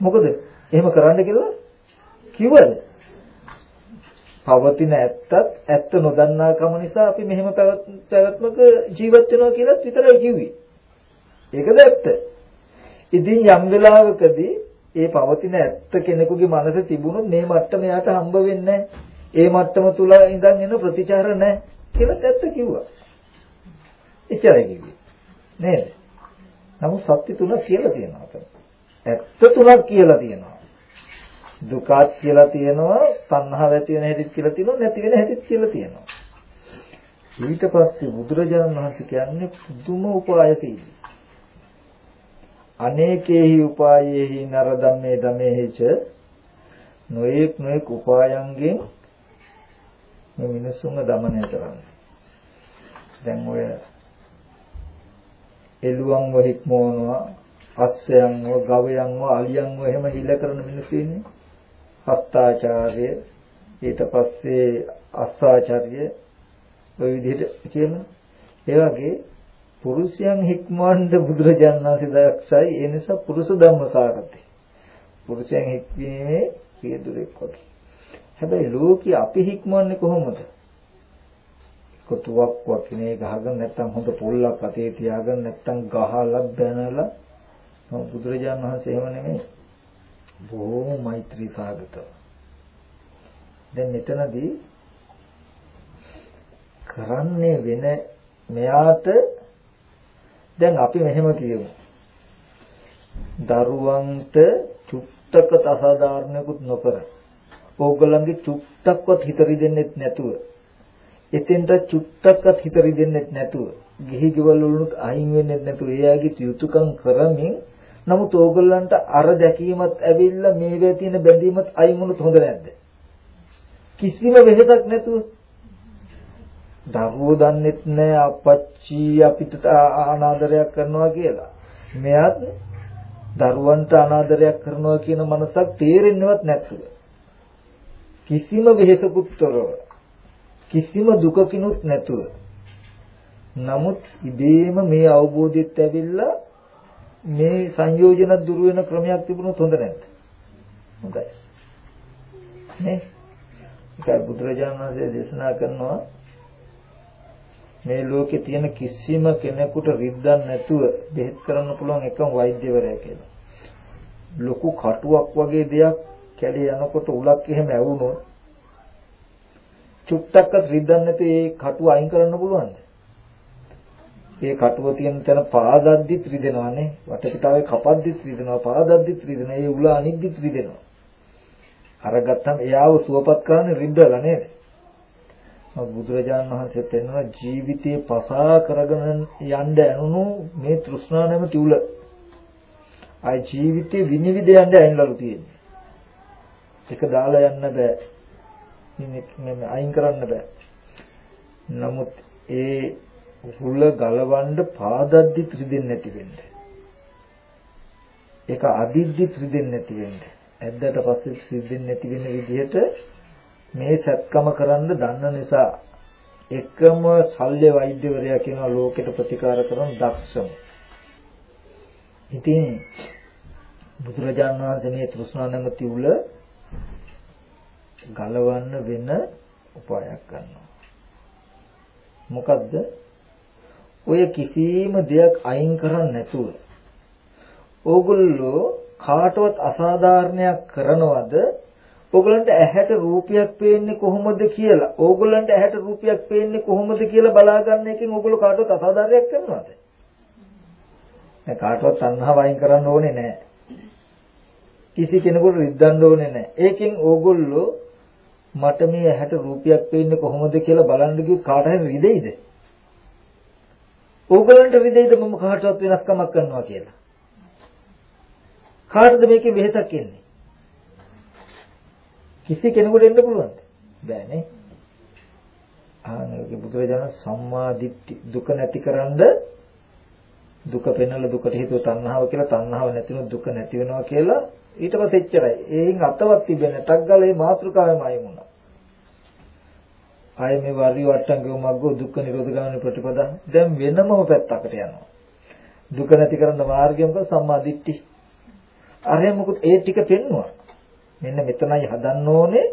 මොකද එහෙම කරන්න කියලා කිව්වද? පවතින ඇත්තත් ඇත්ත නොදන්නා කම නිසා අපි මෙහෙම පැවැත්මක ජීවත් වෙනවා කියලාත් විතරයි කිව්වේ. ඒකද ඇත්ත. ඉතින් යම් වෙලාවකදී ඒ පවතින ඇත්ත කෙනෙකුගේ මනස තිබුණොත් මේ මට්ටම යාට හම්බ වෙන්නේ ඒ මට්ටම තුල ඉඳන් එන ප්‍රතිචාර නැහැ කියලා ඇත්ත කිව්වා. එච්චරයි කිව්වේ. නේද? නමුත් සත්‍ය තුනක් කියලා තියෙනවා. ඇත්ත තුනක් කියලා තියෙනවා. දුකත් කියලා තියෙනවා තණ්හාව ඇති වෙන හැටිත් කියලා තියෙනවා නැති වෙන හැටිත් කියලා තියෙනවා ඊට පස්සේ බුදුරජාණන් වහන්සේ කියන්නේ පුදුම උපායශීලී අනේකේහි උපායේහි නර ධම්මේ ධමේහිච නොඑක් නොඑක් උපායන්ගෙන් මේ මිනිසුන්ව দমনය කරන්නේ. දැන් ඔය එළුවන්ව හික්මවනවා, අස්සයන්ව, ගවයන්ව, අලියන්ව එහෙම හිල කරන මිනිස්සු ඉන්නේ. හස්තාචාර්ය ඊට පස්සේ අස්සාචාර්ය ඔය විදිහට කියන ඒ වගේ පුරුෂයන් හික්මවන්න බුදුරජාණන් වහන්සේ දක්සයි ඒ නිසා පුරුෂ ධම්මසාරති. පුරුෂයන් හික්මීමේ පියදුරෙක් වගේ හැබැයි ලෝකේ අපි හික්මවන්නේ කොහොමද? කොටුවක් වකිනේ ගහගෙන නැත්තම් හොඳ පොල්ලක් අතේ තියාගෙන නැත්තම් ගහලා බැනලා. බුදුරජාණන් වහන්සේ එහෙම නෙමෙයි. බොහොම මෛත්‍රී සාගතව. දැන් මෙතනදී කරන්නේ වෙන මෙයාට දැන් අපි මෙහෙම කියමු. දරුවන්ට චුට්ටක අසාධාරණයකුත් නොකර ඕගොල්ලන්ගේ චුට්ටක්වත් හිත රිදෙන්නෙත් නැතුව එතෙන්ට චුට්ටක්වත් හිත රිදෙන්නෙත් නැතුව ගිහි ගෙවල් වලුත් අයින් වෙන්නෙත් නැතුව එයාගේ යුතුයකම් කරමින් නමුත් ඕගොල්ලන්ට අර දැකීමත් ඇවිල්ලා මේවේ තියෙන බැඳීමත් අයින් වුණොත් හොඳ නැද්ද? කිසිම වෙහෙසක් නැතුව දරුවෝ දන්නෙත් නෑ අපච්චි අපිට අනාදරයක් කරනවා කියලා. මෙයත් දරුවන්ට අනාදරයක් කරනවා කියන මනසක් තේරෙන්නවත් නැතුව. කිසිම වෙහෙසකුත් තොරව කිසිම දුකකිනුත් නැතුව. නමුත් ඉබේම මේ අවබෝධයත් ඇවිල්ලා මේ සංයෝජන දුර වෙන ක්‍රමයක් තිබුණොත් හොඳ නැද්ද? හොඳයි. නේ? ඒක බුදුරජාණන් වහන්සේ දේශනා කරනවා මේ ලෝකේ තියෙන කිසිම කෙනෙකුට රිද්දන්න නැතුව බෙහෙත් කරන්න පුළුවන් එකම වෛද්‍යවරයා කියලා. ලොකු කටුවක් වගේ දෙයක් කැඩේ යනකොට උලක් එහෙම ඇවුනොත් චුට්ටක්වත් රිද්දන්න නැතුව ඒ කටුව අයින් කරන්න පුළුවන්ද? ඒ කටුව තියෙන තැන පාදද්දිත් රිදෙනවානේ. වටපිටාවේ කපද්දිත් රිදෙනවා. පාදද්දිත් රිදෙනවා. ඒ උල අනිද්දිත් රිදෙනවා. අරගත්තම එයාව සුවපත් කරන්නේ රිද්දලා නේද? බුදුරජාණන් වහන්සේ පෙන්වන ජීවිතේ පසා කරගෙන යන්න ඇනුණු මේ තෘෂ්ණා නැමැති උල. ආයි ජීවිතේ විනිවිද යන්න ඇන්නලු තියෙන්නේ. ඒක දාලා යන්න බෑ. මේ අයින් කරන්න බෑ. නමුත් ඒ හුල ගලවන්න පාදද්දි ත්‍රිදෙන්නේ නැති වෙන්න. ඒක අදිද්දි ත්‍රිදෙන්නේ නැති වෙන්න. ඇද්දට පස්සේ ත්‍රිදෙන්නේ නැති වෙන විදිහට මේ සත්කම කරන්න දන්න නිසා එකම ශල්‍ය වෛද්‍යවරයා කියන ලෝකෙට ප්‍රතිකාර කරන දක්ෂම. ඉතින් බුදුරජාණන් වහන්සේ මේ තෘෂ්ණා නැමැති උල ගලවන්න වෙන උපායක් ගන්නවා. මොකද්ද? ඔය කිසිම දෙයක් අයින් කරන්නේ නැතුව ඕගොල්ලෝ කාටවත් අසාධාරණයක් කරනවද ඕගලන්ට ඇහැට රූපයක් පේන්නේ කොහොමද කියලා. ඕගලන්ට ඇහැට රූපයක් පේන්නේ කොහොමද කියලා බලා ගන්න එකෙන් ඕගොල්ලෝ කාටවත් අසාධාරණයක් කරනවද? දැන් කාටවත් තණ්හාව අයින් කරන්න ඕනේ නැහැ කිසි කෙනෙකුට රිද්දන්න ඕනේ නැහැ ඒකෙන් ඕගොල්ලෝ මට මේ ඇහැට රූපයක් පේන්නේ කොහොමද කියලා බලන්න කිව්ව කාට හරි රිදෙයිද? ඕගලන්ට රිදෙයිද? මම කාටවත් වෙනස්කමක් කරනවා කියලා. කාටද මේකේ වෙහෙසක් එන්නේ? කිසි කෙනෙකුට එන්න පුළුවන්ද? බෑනේ. ආනෝගේ බුදුරජාණන් සම්මා දිට්ඨි දුක නැතිකරන්ද දුක පෙන්වල දුකට හේතුව තණ්හාව කියලා තණ්හාව නැතිවෙන දුක නැති වෙනවා කියලා ඊට පස්සේ එච්චරයි. ඒෙන් අතවත් තිබෙන්නේ ටක් ගාලා මේ මාත්‍රකාවෙම ආයෙමුණා. ආයෙ මේ වරි වට්ටංගේ මග්ගෝ දුක්ඛ නිරෝධ ගාමී ප්‍රතිපදා දැන් වෙනම පැත්තකට යනවා. දුක නැති කරන මාර්ගය මොකද සම්මා දිට්ඨි. අරය මොකද ඒ ටික පෙන්වුවා. මෙන්න මෙතනයි හදන්න ඕනේ.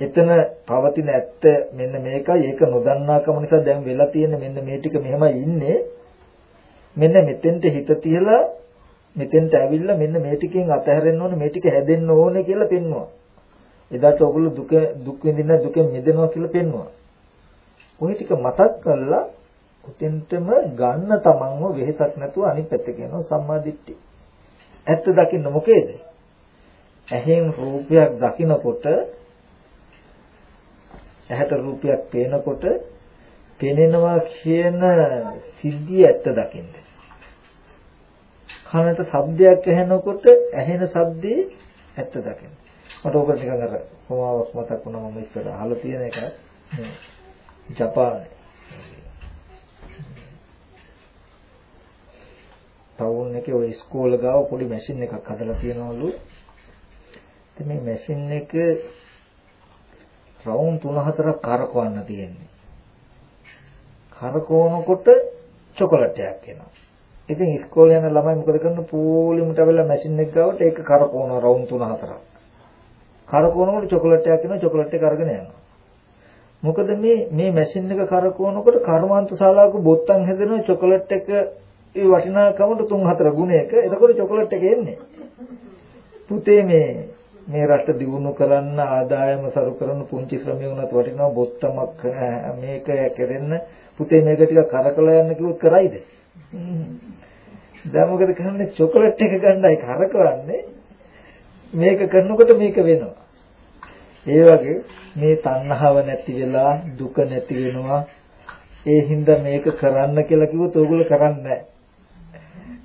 එතන පවතින ඇත්ත මෙන්න මේකයි. ඒක නොදන්නාකම නිසා දැන් වෙලා තියෙන මෙන්න මේ ටික මෙහෙමයි ඉන්නේ. මෙන්න මෙතෙන්ට හිත තියලා මෙතෙන්ට ඇවිල්ලා මෙන්න මේ ටිකෙන් අතහැරෙන්න ඕනේ මේ ටික හැදෙන්න ඕනේ කියලා පෙන්වුවා. එදාට ඔයගොල්ලෝ දුක දුක් විඳින්න දුකෙන් මිදෙනවා කියලා පෙන්වුවා. ওই ටික මතක් කරලා උතෙන්ටම ගන්න තමන්ව වෙහෙසක් නැතුව අනිත් පැත්ත කියනවා සම්මාදිට්ඨි. ඇත්ත දකින්න මොකේද? ඇහෙන් රූපයක් දකිනකොට ඇහැට රූපයක් පේනකොට පෙනෙනවා කියන සිද්ධිය ඇත්ත දකින්න. කනට ශබ්දයක් ඇහෙනකොට ඇහෙන ශබ්දේ ඇත්ත දකින්න. මට ඕක නිකන් අර කොමාවක් මතක් වුණා මම ඉස්සර අහලා තියෙන එක ජපානයේ. ටවුන් එකේ ওই ස්කෝල ගාව පොඩි මැෂින් එකක් හදලා තියනවලු මේ මැෂින් එක රවුම් 3-4ක් කරකවන්න තියෙන්නේ. කරකවනකොට චොකලට් එකක් එනවා. ඉතින් ඉස්කෝලේ යන ළමයි මොකද කරන්නේ? පූලිමට වෙලා මැෂින් එක ගාවට ඒක කරකවන රවුම් 3-4ක්. කරකවනකොට චොකලට් එකක් එනවා චොකලට් එක අරගෙන යනවා. මොකද මේ මේ මැෂින් එක කරකවනකොට කර්මාන්ත ශාලාවක බොත්තම් හැදෙනවා චොකලට් එක ඒ වටිනාකමට 3-4 ගුණයක. එතකොට චොකලට් එක එන්නේ. පුතේ මේ මේ රට දියුණු කරන්න ආදායම සරු කරන පුංචි ශ්‍රමය වුණත් වටිනවා බොත්තමක් මේක කෙරෙන්න පුතේ මේක ටික කරකලා යන්න කිව්වොත් කරයිද? දැන් මොකද කරන්නේ? චොකලට් එක ගන්නයි කරකවන්නේ මේක කරනකොට මේක වෙනවා. ඒ වගේ මේ තණ්හාව නැති වෙලා දුක නැති වෙනවා. ඒ හින්දා මේක කරන්න කියලා කිව්වොත් ඕගොල්ලෝ කරන්නේ නැහැ.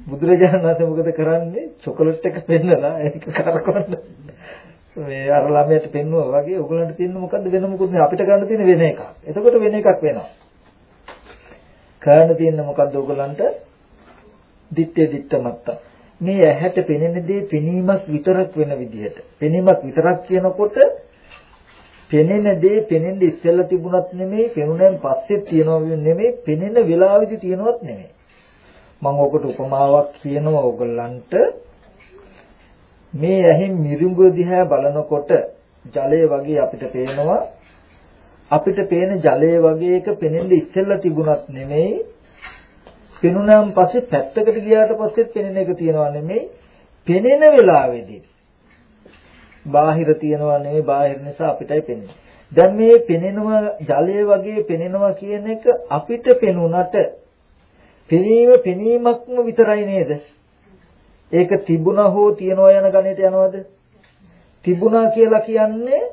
බුදුරජාණන් වහන්සේ මොකද කරන්නේ? චොකලට් එක පෙන්නලා ඒක කරකවන්න. මේ අර ළමයට පෙන්නුවා වගේ ඔයගලන්ට තියෙන මොකද්ද වෙන මොකුත් නෑ අපිට ගන්න තියෙන වෙන එකක්. එතකොට වෙන එකක් වෙනවා. කරන්න තියෙන මොකද්ද ඔයගලන්ට? දිත්තේ දිත්තමත්ත. මේ ඇහැට පෙනෙන දේ පෙනීමක් විතරක් වෙන විදිහට. පෙනීමක් විතරක් කියනකොට පෙනෙන දේ පෙනෙන්න ඉස්සෙල්ලා තිබුණත් නෙමෙයි, පෙනුනෙන් පස්සෙත් තියනවා නෙමෙයි, පෙනෙන වෙලාවෙදි තියනවත් නෙමෙයි. මම ඔකට උපමාවක් කියනවා ඔයගලන්ට මේ ඇහෙන් මිරිඟුව දිහා බලනකොට ජලය වගේ අපිට පේනවා. අපිට පේන ජලය වගේ එක පෙනෙන්න ඉස්සෙල්ලා තිබුණත් නෙමෙයි. පෙනුනන් පස්සේ පැත්තකට ගියාට පස්සෙත් පෙනෙන එක තියනවා නෙමෙයි. පෙනෙන වෙලාවේදී බාහිර තියනවා නෙමෙයි. බාහිර නිසා අපිටයි පෙනෙන්නේ. දැන් මේ පෙනෙනවා ජලය වගේ පෙනෙනවා කියන එක අපිට පෙනුනට පෙනීම පෙනීමක්ම විතරයි නේද? ඒක තිබුණා හෝ තියනවා යන ගණයට යනවද තිබුණා කියලා කියන්නේ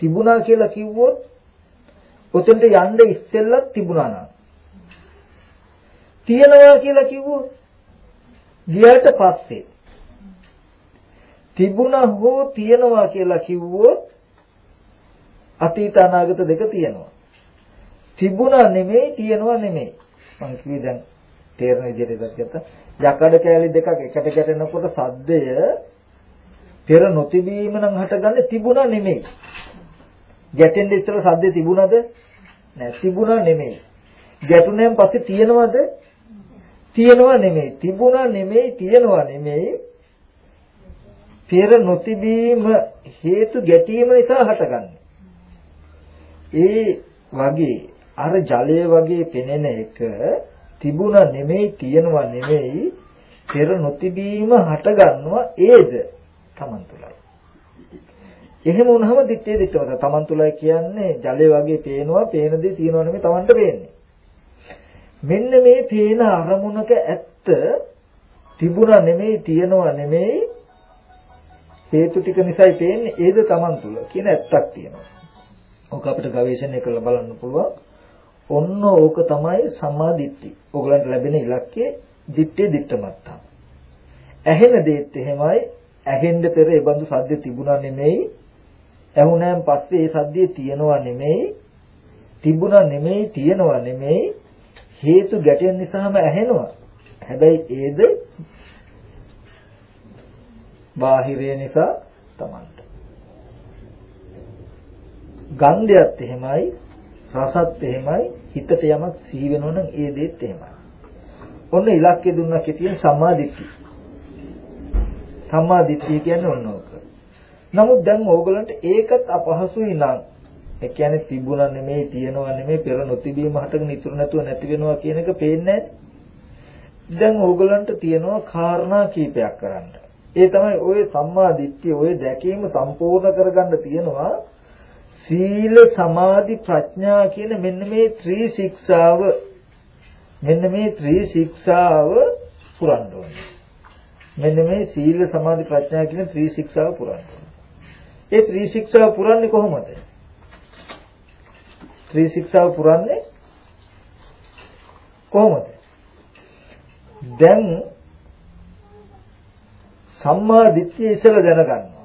තිබුණා කියලා කිව්වොත් උතෙන්ට යන්න ඉස්සෙල්ලත් තිබුණා නම් තියනවා කියලා කිව්වොත් ගියාට පස්සේ තිබුණා හෝ තියනවා කියලා කිව්වොත් අතීත අනාගත දෙක තියෙනවා. තිබුණා නෙමෙයි තියනවා නෙමෙයි. මම කිව්වේ දැන් තේරෙන විදිහට ඉස්සත් ගත්තා. යකඩ කෑලි දෙකක් එකට ගැටෙනකොට සද්දය පෙර නොතිබීම නම් හටගන්නේ තිබුණා නෙමෙයි. ගැටෙන්න ඉස්සර සද්දේ තිබුණාද? නෑ තිබුණා නෙමෙයි. ගැටුණෙන් පස්සේ තියෙනවද? තියෙනවා නෙමෙයි. තිබුණා නෙමෙයි තියෙනවා නෙමෙයි. පෙර නොතිබීම හේතු ගැටීම නිසා හටගන්නේ. ඒ වගේ අර ජලය වගේ පෙනෙන එක තිබුණා නෙමෙයි තියෙනවා නෙමෙයි පෙර නොතිබීම හටගන්නවා ඒද Taman තුලයි. එහෙම වුණාම දිත්තේ දිත්තවත Taman තුලයි කියන්නේ ජලය වගේ පේනවා පේන දේ තියෙනවා නෙමෙයි Tamanට පේන්නේ. මෙන්න මේ පේන අරමුණක ඇත්ත තිබුණා නෙමෙයි තියෙනවා නෙමෙයි හේතු ටික නිසායි පේන්නේ ඒද Taman තුල කියන ඇත්තක් තියෙනවා. ඕක අපිට ගවේෂණය කරලා බලන්න පුළුවන්. ඔන්න ඕක තමයි සම්මාදිට්ඨි. ඕගලන්ට ලැබෙන ඉලක්කය දිත්තේ දිත්තමත්තා. ඇහෙන දේත් එහෙමයි. ඇහෙන්න පෙර ඒ බඳු සද්ද තිබුණා නෙමෙයි. ඇහුණාන් පස්සේ ඒ සද්දේ තියනවා නෙමෙයි. තිබුණා නෙමෙයි තියනවා නෙමෙයි. හේතු ගැටෙන නිසාම ඇහෙනවා. හැබැයි ඒද බාහිරය නිසා තමයි. ගන්ධයත් එහෙමයි රසත් එහෙමයි හිතට යමක් සිහි වෙනවනම් ඒ දෙත් එහෙමයි. ඔන්න ඉලක්කය දුන්නා කියන සම්මාදිට්ඨිය. සම්මාදිට්ඨිය කියන්නේ ඔන්න ඕක. නමුත් දැන් ඕගලන්ට ඒකත් අපහසුයි නං. ඒ කියන්නේ තිබුණා නෙමෙයි තියනවා නෙමෙයි පෙර නොතිබීම හටගෙන ඉතුරු නැතුව නැති වෙනවා කියන එක පේන්නේ දැන් ඕගලන්ට තියෙනවා කාරණා කීපයක් කරන්න. ඒ තමයි ওই සම්මා දිට්ඨිය ওই දැකීම සම්පූර්ණ කරගන්න තියෙනවා සීල සමාධි ප්‍රඥා කියන මෙන්න මේ ත්‍රි ශික්ෂාව මෙන්න මේ ත්‍රි ශික්ෂාව පුරන්න ඕනේ. මෙන්න මේ සීල සමාධි ප්‍රඥා කියන ත්‍රි ශික්ෂාව පුරන්න ඒ ත්‍රි ශික්ෂාව පුරන්නේ කොහොමද? ත්‍රි ශික්ෂාව පුරන්නේ කොහොමද? දැන් සම්මා දිට්ඨිය ඉස්සෙල්ලා දැනගන්න.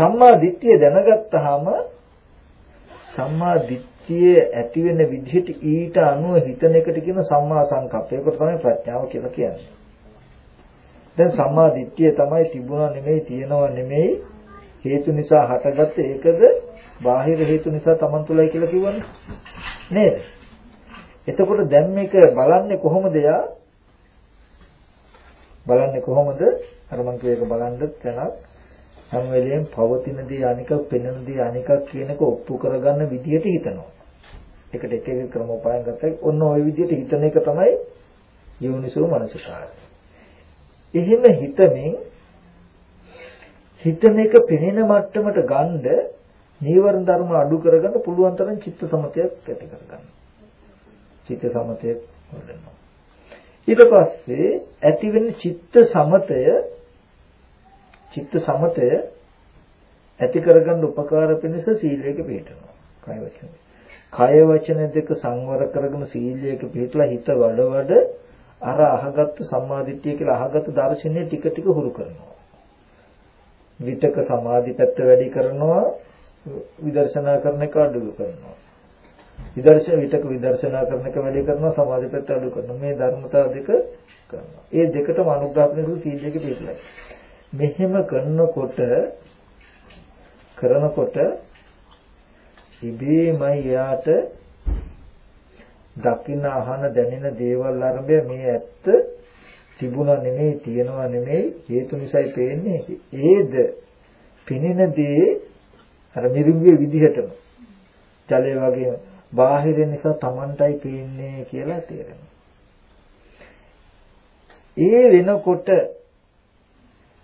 සම්මා දිට්ඨිය දැනගත්තාම සම්මා දිට්ඨිය ඇති වෙන විදිහට ඊට අනුව හිතන එකට කියන සම්මා සංකප්පය. ඒක තමයි ප්‍රඥාව කියලා කියන්නේ. දැන් සම්මා දිට්ඨිය තමයි තිබුණා නෙමෙයි තියෙනවා නෙමෙයි හේතු නිසා හටගත්ත ඒකද බාහිර හේතු නිසා Taman තුලයි කියලා කිව්වනේ. නේද? එතකොට දැන් මේක බලන්නේ කොහොමද යා? බලන්නේ කොහොමද? අර මං කියේක බලන්න තැනක් හැම වෙලෙම පවතින දේ අනිකක් පෙනෙන දේ අනිකක් කියනක ඔප්පු කරගන්න විදියට හිතනවා. ඒකට එක එක ක්‍රමෝපායන් ගත්තා. ඔන්න ওই විදියට හිතන එක තමයි යෝනිසෝ මනසකාරය. එහෙම හිතමින් හිතන එක පෙනෙන මට්ටමට ගන්න නීවරණ ධර්ම අඩු කරගන්න පුළුවන් තරම් චිත්ත සමතයක් ඇති කරගන්න. චිත්ත සමතය වඩනවා. ඊට පස්සේ ඇති වෙන චිත්ත සමතය චිත්ත සමතය ඇති කරගන්න උපකාර පිණිස සීලයක පිළිපදනවා. කය වචන. කය වචන දෙක සංවර කරගෙන සීලයක පිළිපදලා හිත වඩ වඩ අර අහගත්තු සම්මාදිට්ඨිය කියලා අහගත්තු දර්ශනය ටික ටික හුරු කරනවා. විතක සමාධි පැත්ත වැඩි කරනවා විදර්ශනා කරන එක අඩු කරනවා. විදර්ශන විතක විදර්ශනා කරන එක වැඩි කරනවා සමාධි පැත්ත අඩු කරනවා. මේ ධර්මතාව දෙක කරනවා. ඒ දෙකටම අනුග්‍රහ කරන සීලයක පිළිපදලා. මෙහෙම කරනකොට කරනකොට ඉබේමයි යාට දකින්න අහන දැනෙන දේවල් අරඹය මේ ඇත්ත තිබුණා නෙමෙයි තියෙනවා නෙමෙයි හේතු නිසායි පේන්නේ ඒද පිනෙන දේ අර මිරිඟුවේ විදිහටම. ජලය වගේම බාහිර නිසා Tamanටයි පේන්නේ කියලා තේරෙනවා. ඒ වෙනකොට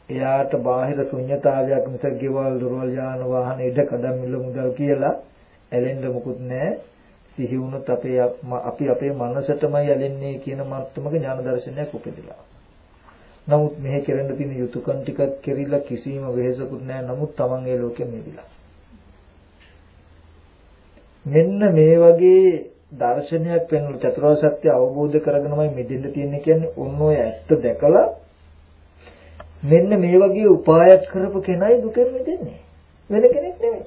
එයාට බාහිර ශුන්්‍යතාවයක් මිස ගෙවල් දොරවල් යාන වාහන ඉඩ කඩම් මිල මුදල් කියලා ඇලෙන්න මොකුත් නැහැ. සිහි වුණොත් අපේ අපි අපේ මනසටමයි ඇලෙන්නේ කියන මත්තමක ඥාන දර්ශනයක් උපදිලා. නමුත් මෙහි කෙරෙන්න තියෙන යුතුයකම් ටිකක් කෙරිලා කිසිම වෙහෙසකුත් නැහැ. නමුත් Taman ඒ ලෝකෙම මිදිලා. මෙන්න මේ වගේ දර්ශනයක් වෙන චතුරාර්ය සත්‍ය අවබෝධ කරගෙනමයි මිදෙන්න තියෙන්නේ කියන්නේ ඔන්න ඔය ඇත්ත දැකලා මෙන්න මේ වගේ උපායක් කරපු කෙනයි දුකෙන් මිදෙන්නේ. වෙන කෙනෙක් නෙමෙයි.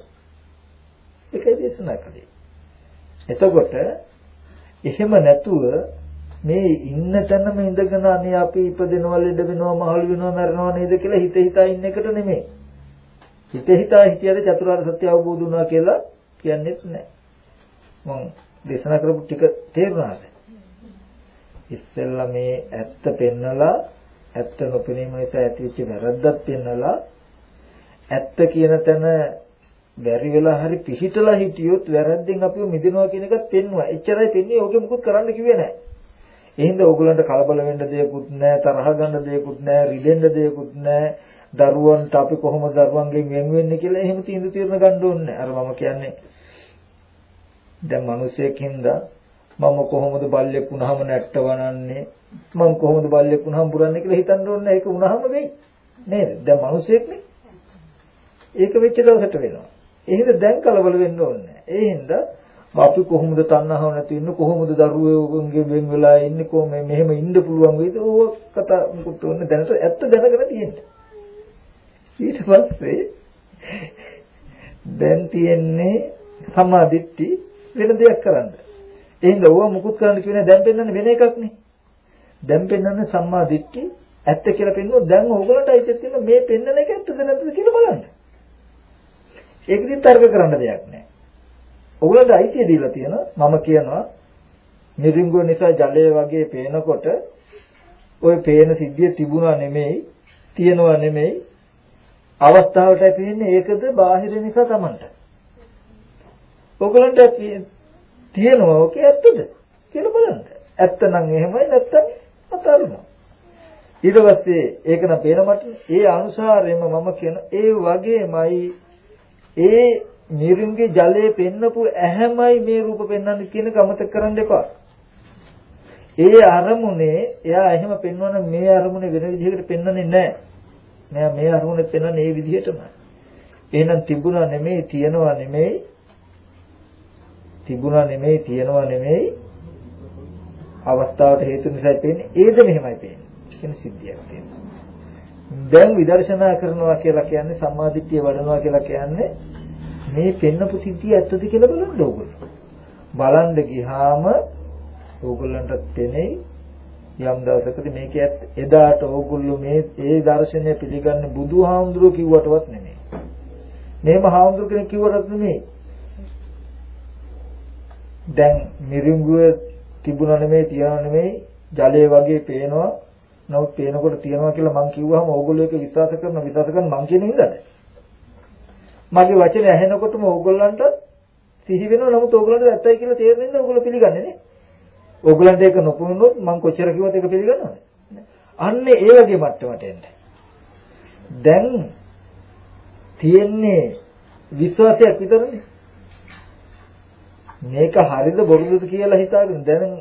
ඒකයි දේශනා කළේ. එතකොට එහෙම නැතුව මේ ඉන්න තැනම ඉඳගෙන අනේ අපි ඉපදෙනවා ලෙඩ වෙනවා මහලු වෙනවා මැරෙනවා නේද කියලා හිත හිතා ඉන්න එකට නෙමෙයි. හිත හිතා හිතියද චතුරාර්ය සත්‍ය අවබෝධ වුණා කියලා කියන්නේත් නැහැ මම දේශනා කරපු ටික තේරුණාද? ඉස්සෙල්ලා මේ ඇත්ත පෙන්නලා ඇත්ත නොපෙනීම නිසා ඇතිවෙච්ච වැරද්දක් පෙන්නලා ඇත්ත කියන තැන බැරි වෙලා හරි පිහිටලා හිටියොත් වැරද්දෙන් අපිව මිදෙනවා කියන එකත් පෙන්වුවා. එච්චරයි පෙන්වන්නේ. ඕකේ මුකුත් කරන්න කිව්වේ නැහැ. එහෙනම් ඕගොල්ලන්ට කලබල වෙන්න දෙයක්වත් නැහැ, තරහ ගන්න දෙයක්වත් නැහැ, රිදෙන්න දෙයක්වත් නැහැ. දරුවන්ට අපි කොහොමද දරුවන්ගෙන් වෙන් වෙන්නේ කියලා එහෙම තීන්දුව తీරන ගන්න ඕනේ. අර මම කියන්නේ දැන් මිනිසෙක් හින්දා මම කොහොමද බල්ලෙක් වුණාම නැට්ට වනන්නේ මම කොහොමද බල්ලෙක් වුණාම පුරන්නේ කියලා හිතන්න ඕනේ ඒක වුණාම වෙයි. නේද? දැන් මිනිසෙක්නේ ඒක වෙච්ච දවසට වෙනවා. එහෙනම් දැන් කලබල වෙන්න ඕනේ ඒ හින්දා අපි කොහොමද තණ්හාව නැති වෙන්නේ? කොහොමද දරුවෝගේ වෙන් වෙලා ඉන්නේ? කොහොම මෙහෙම ඉන්න පුළුවන් වේද ඕක කතා මුකුත් ඕනේ දැනට ඇත්ත දැනගෙන තියෙන්නේ. ඊට පස්සේ දැන් තියෙන්නේ සමාධිත්‍ති වෙන දෙයක් කරන්න. එහෙනම් ඕවා මුකුත් කරන්න කියන්නේ දැන් පෙන්වන්නේ වෙන එකක් නේ. දැන් පෙන්වන්නේ සම්මා දිට්ඨි ඇත්ත කියලා පෙන්වුවොත් දැන් ඕගොල්ලන්ට අයිතිය තියෙන මේ පෙන්වන එක ඇත්තද නැද්ද කියලා බලන්න. ඒක ඉතින් තර්ක කරන්න දෙයක් නෑ. ඕගොල්ලන්ට අයිතිය දීලා තියෙනවා මම කියනවා මිරිඟුව නිසා ජලය වගේ පේනකොට ওই පේන සිද්ධිය තිබුණා නෙමෙයි තියනවා නෙමෙයි අවස්ථාවටයි පේන්නේ ඒකද බාහිර නිසා Tamanට. ඕගලන්ට තියෙනවා ඔකේ ඇත්තද කියලා බලන්න. ඇත්ත නම් එහෙමයි නැත්තම් අතාරිනවා. ඊට පස්සේ ඒක නම් පේන මට ඒ අනුසාරයෙන්ම මම කියන ඒ වගේමයි ඒ නිරුන්ගේ ජලයේ පෙන්නපු ඇහැමයි මේ රූප පෙන්වන්නේ කියන කමතක කරන්න එපා. ඒ අරමුණේ එයා එහෙම පෙන්වන මේ අරමුණේ වෙන විදිහකට පෙන්වන්නේ නැහැ. මෙයා මේ අරමුණේ පෙන්වන්නේ ඒ විදිහටමයි. එහෙනම් තිබුණා නෙමෙයි තියනවා නෙමෙයි තිබුණා නෙමෙයි තියනවා නෙමෙයි අවස්ථාවට හේතු නිසා පේන්නේ ඒද මෙහෙමයි පේන්නේ කියන සිද්ධියක් තියෙනවා. දැන් විදර්ශනා කරනවා කියලා කියන්නේ සම්මාදිට්ඨිය වඩනවා කියලා කියන්නේ මේ පෙන්නපු සිද්ධිය ඇත්තද කියලා බලන්න ඕගොල්ලෝ. බලන්න ගියාම ඕගොල්ලන්ට තේනේ යම් දවසකදී මේක එදාට ඕගොල්ලෝ මේ ඒ දර්ශනය පිළිගන්නේ බුදුහාමුදුරුවෝ කිව්වටවත් නෙමෙයි. මේම හාමුදුරුවෝ කෙනෙක් කිව්වටත් නෙමෙයි. දැන් මිරිඟුව තිබුණා නෙමෙයි තියනවා නෙමෙයි ජලය වගේ පේනවා. නමුත් පේනකොට තියනවා කියලා මං කිව්වහම ඕගොල්ලෝ ඒක විශ්වාස කරන විශ්වාස කරන මං කියන හින්දාද මගේ වචන ඇහෙනකොටම ඕගොල්ලන්ට සිහි වෙනවා. නමුත් ඕගොල්ලන්ට ඇත්තයි කියලා තේරෙන්නේ නැහැ ඕගොල්ලෝ පිළිගන්නේ නේ. ඕගොල්ලන්ට ඒක නොපුණුනොත් මං කොච්චර කිව්වත් ඒක පිළිගන්නවද අන්න ඒ වගේ මට්ටමට එන්න. දැන් තියෙන්නේ විශ්වාසයක් විතරනේ. මේක හරිද බොරුද කියලා හිතාගෙන දැන්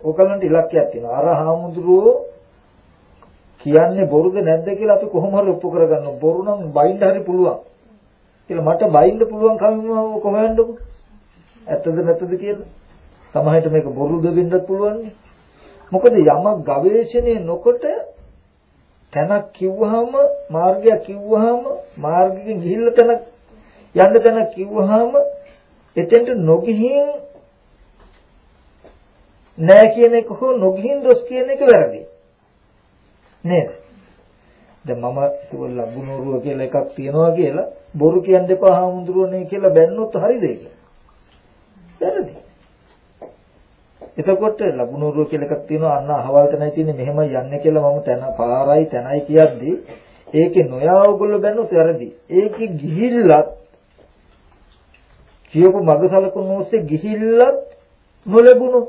ඕකලන්ට ඉලක්කයක් තියෙනවා. අර හාමුදුරුවෝ කියන්නේ බොරුද නැද්ද කියලා අපි කොහොම හරි ඔප්පු කරගන්නවා. බොරු නම් බයින්ද හරි පුළුවන්. කියලා මට බයින්ද පුළුවන් කම කොහොමද? ඇත්තද නැත්තද කියලා. සමහරට මේක බොරුද වෙන්නත් පුළුවන්. මොකද යමක් ගවේෂණය නොකොට තැනක් කිව්වහම මාර්ගයක් කිව්වහම මාර්ගයෙන් ගිහිල්ලා තැනක් යන්න තැනක් කිව්වහම එතෙන්ට නොගිහින් නෑ කියන එක හෝ නොගිහින් දොස් කියන එක වැරදි. නේද? දැන් මම තුවල ලබුනුරුව කියලා එකක් තියනවා කියලා බොරු කියන්න එපා හාමුදුරුවනේ කියලා බැන්නොත් හරිද ඒක? වැරදි. එතකොට ලබුනුරුව කියලා එකක් තියෙනවා අන්න අහවල් තැනයි තියෙන්නේ මෙහෙමයි යන්නේ කියලා මම තැන පාරයි තැනයි කියද්දි ඒකේ නොයා ඔයගොල්ලෝ බැන්නොත් වැරදි. ඒකේ ගිහිල්ලත් කියපු මග සලකුණු ඔස්සේ ගිහිල්ලත් නොලැබුණු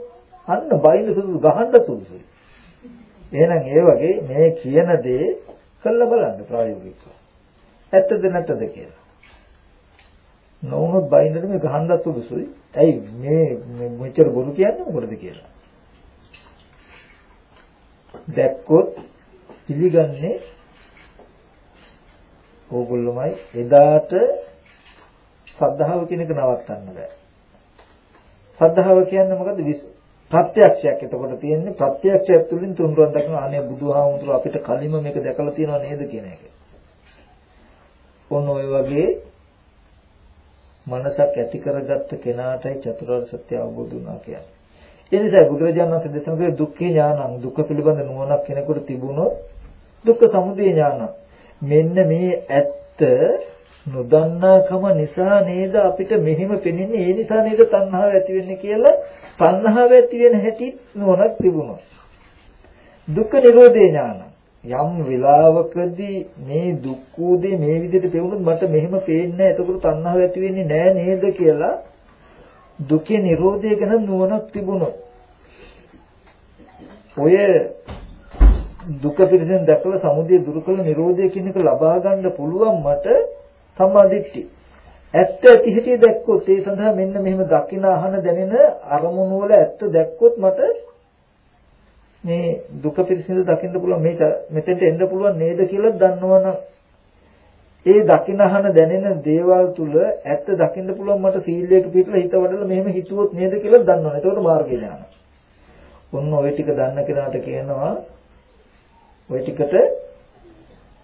අන්න බයින සුදු ගහන්න සුදුසුයි. එහෙනම් ඒ වගේ මේ කියන දේ කළා බලන්න ප්‍රායෝගිකව. ඇත්තද නැත්තද කියලා. නොවුනොත් බයින්නට මේ ගහන්නත් සුදුසුයි. ඇයි මේ මෙච්චර බොරු කියන්නේ මොකටද කියලා. දැක්කොත් පිළිගන්නේ ඕගොල්ලොමයි එදාට සද්ධාව කියන එක නවත්තන්න බෑ. සද්ධාව කියන්නේ මොකද්ද? ප්‍රත්‍යක්ෂයක්. එතකොට තියෙන්නේ ප්‍රත්‍යක්ෂයක් තුළින් තුන්රුවන් දක්න අනේ බුදුහාමුදුර අපිට කලින්ම මේක දැකලා තියෙනව නේද කියන එක. ඔන්න ඔය වගේ මනසක් ඇති කරගත්ත කෙනාටයි චතුරාර්ය සත්‍ය අවබෝධ වුණා කියන්නේ. ඒ නිසා බුදුරජාණන් වහන්සේ දේශනා කළේ දුක්ඛේ ඥානං දුක්ඛ පිළිබඳ නුවණක් කෙනෙකුට තිබුණොත් දුක්ඛ සමුදය ඥානං මෙන්න මේ ඇත්ත නොදන්නාකම නිසා නේද අපිට මෙහෙම පෙනෙන්නේ? ඒ නිසා නේද තණ්හාව ඇති වෙන්නේ කියලා තණ්හාව ඇති වෙන හැටි නුවණක් තිබුණා. දුක්ඛ නිරෝධේ ඥානං. යම් වෙලාවකදී මේ දුක්ඛ උදේ මේ විදිහට පෙවුනොත් මට මෙහෙම පේන්නේ නැහැ. එතකොට තණ්හාව ඇති වෙන්නේ නැහැ නේද කියලා දුකේ Nirodha ගැන නුවණක් තිබුණොත් ඔය දුක පිළිසෙන් දැකලා සමුදය දුරු කළ Nirodha කියන එක ලබා ගන්න පුළුවන් මට සම්මාදිට්ඨි. ඇත්ත ඇති හිටිය දැක්කොත් ඒ සඳහා මෙන්න මෙහෙම දකින අහන දැනෙන අරමුණු වල ඇත්ත දැක්කොත් මට මේ දුක පිළිසිඳ දකින්න පුළුවන් මේක මෙතෙන්ට එන්න පුළුවන් නේද කියලා දන්නවනම් ඒ දකිනහන දැනෙන දේවල් තුල ඇත්ත දකින්න පුළුවන් මට සීලයක පිටලා හිත වඩලා මෙහෙම හිතුවොත් නේද කියලා දන්නවනේ. ඒකට මාර්ගය ඥාන. ඔන්න ওই ටික දන්න කෙනාට කියනවා ওই ටිකට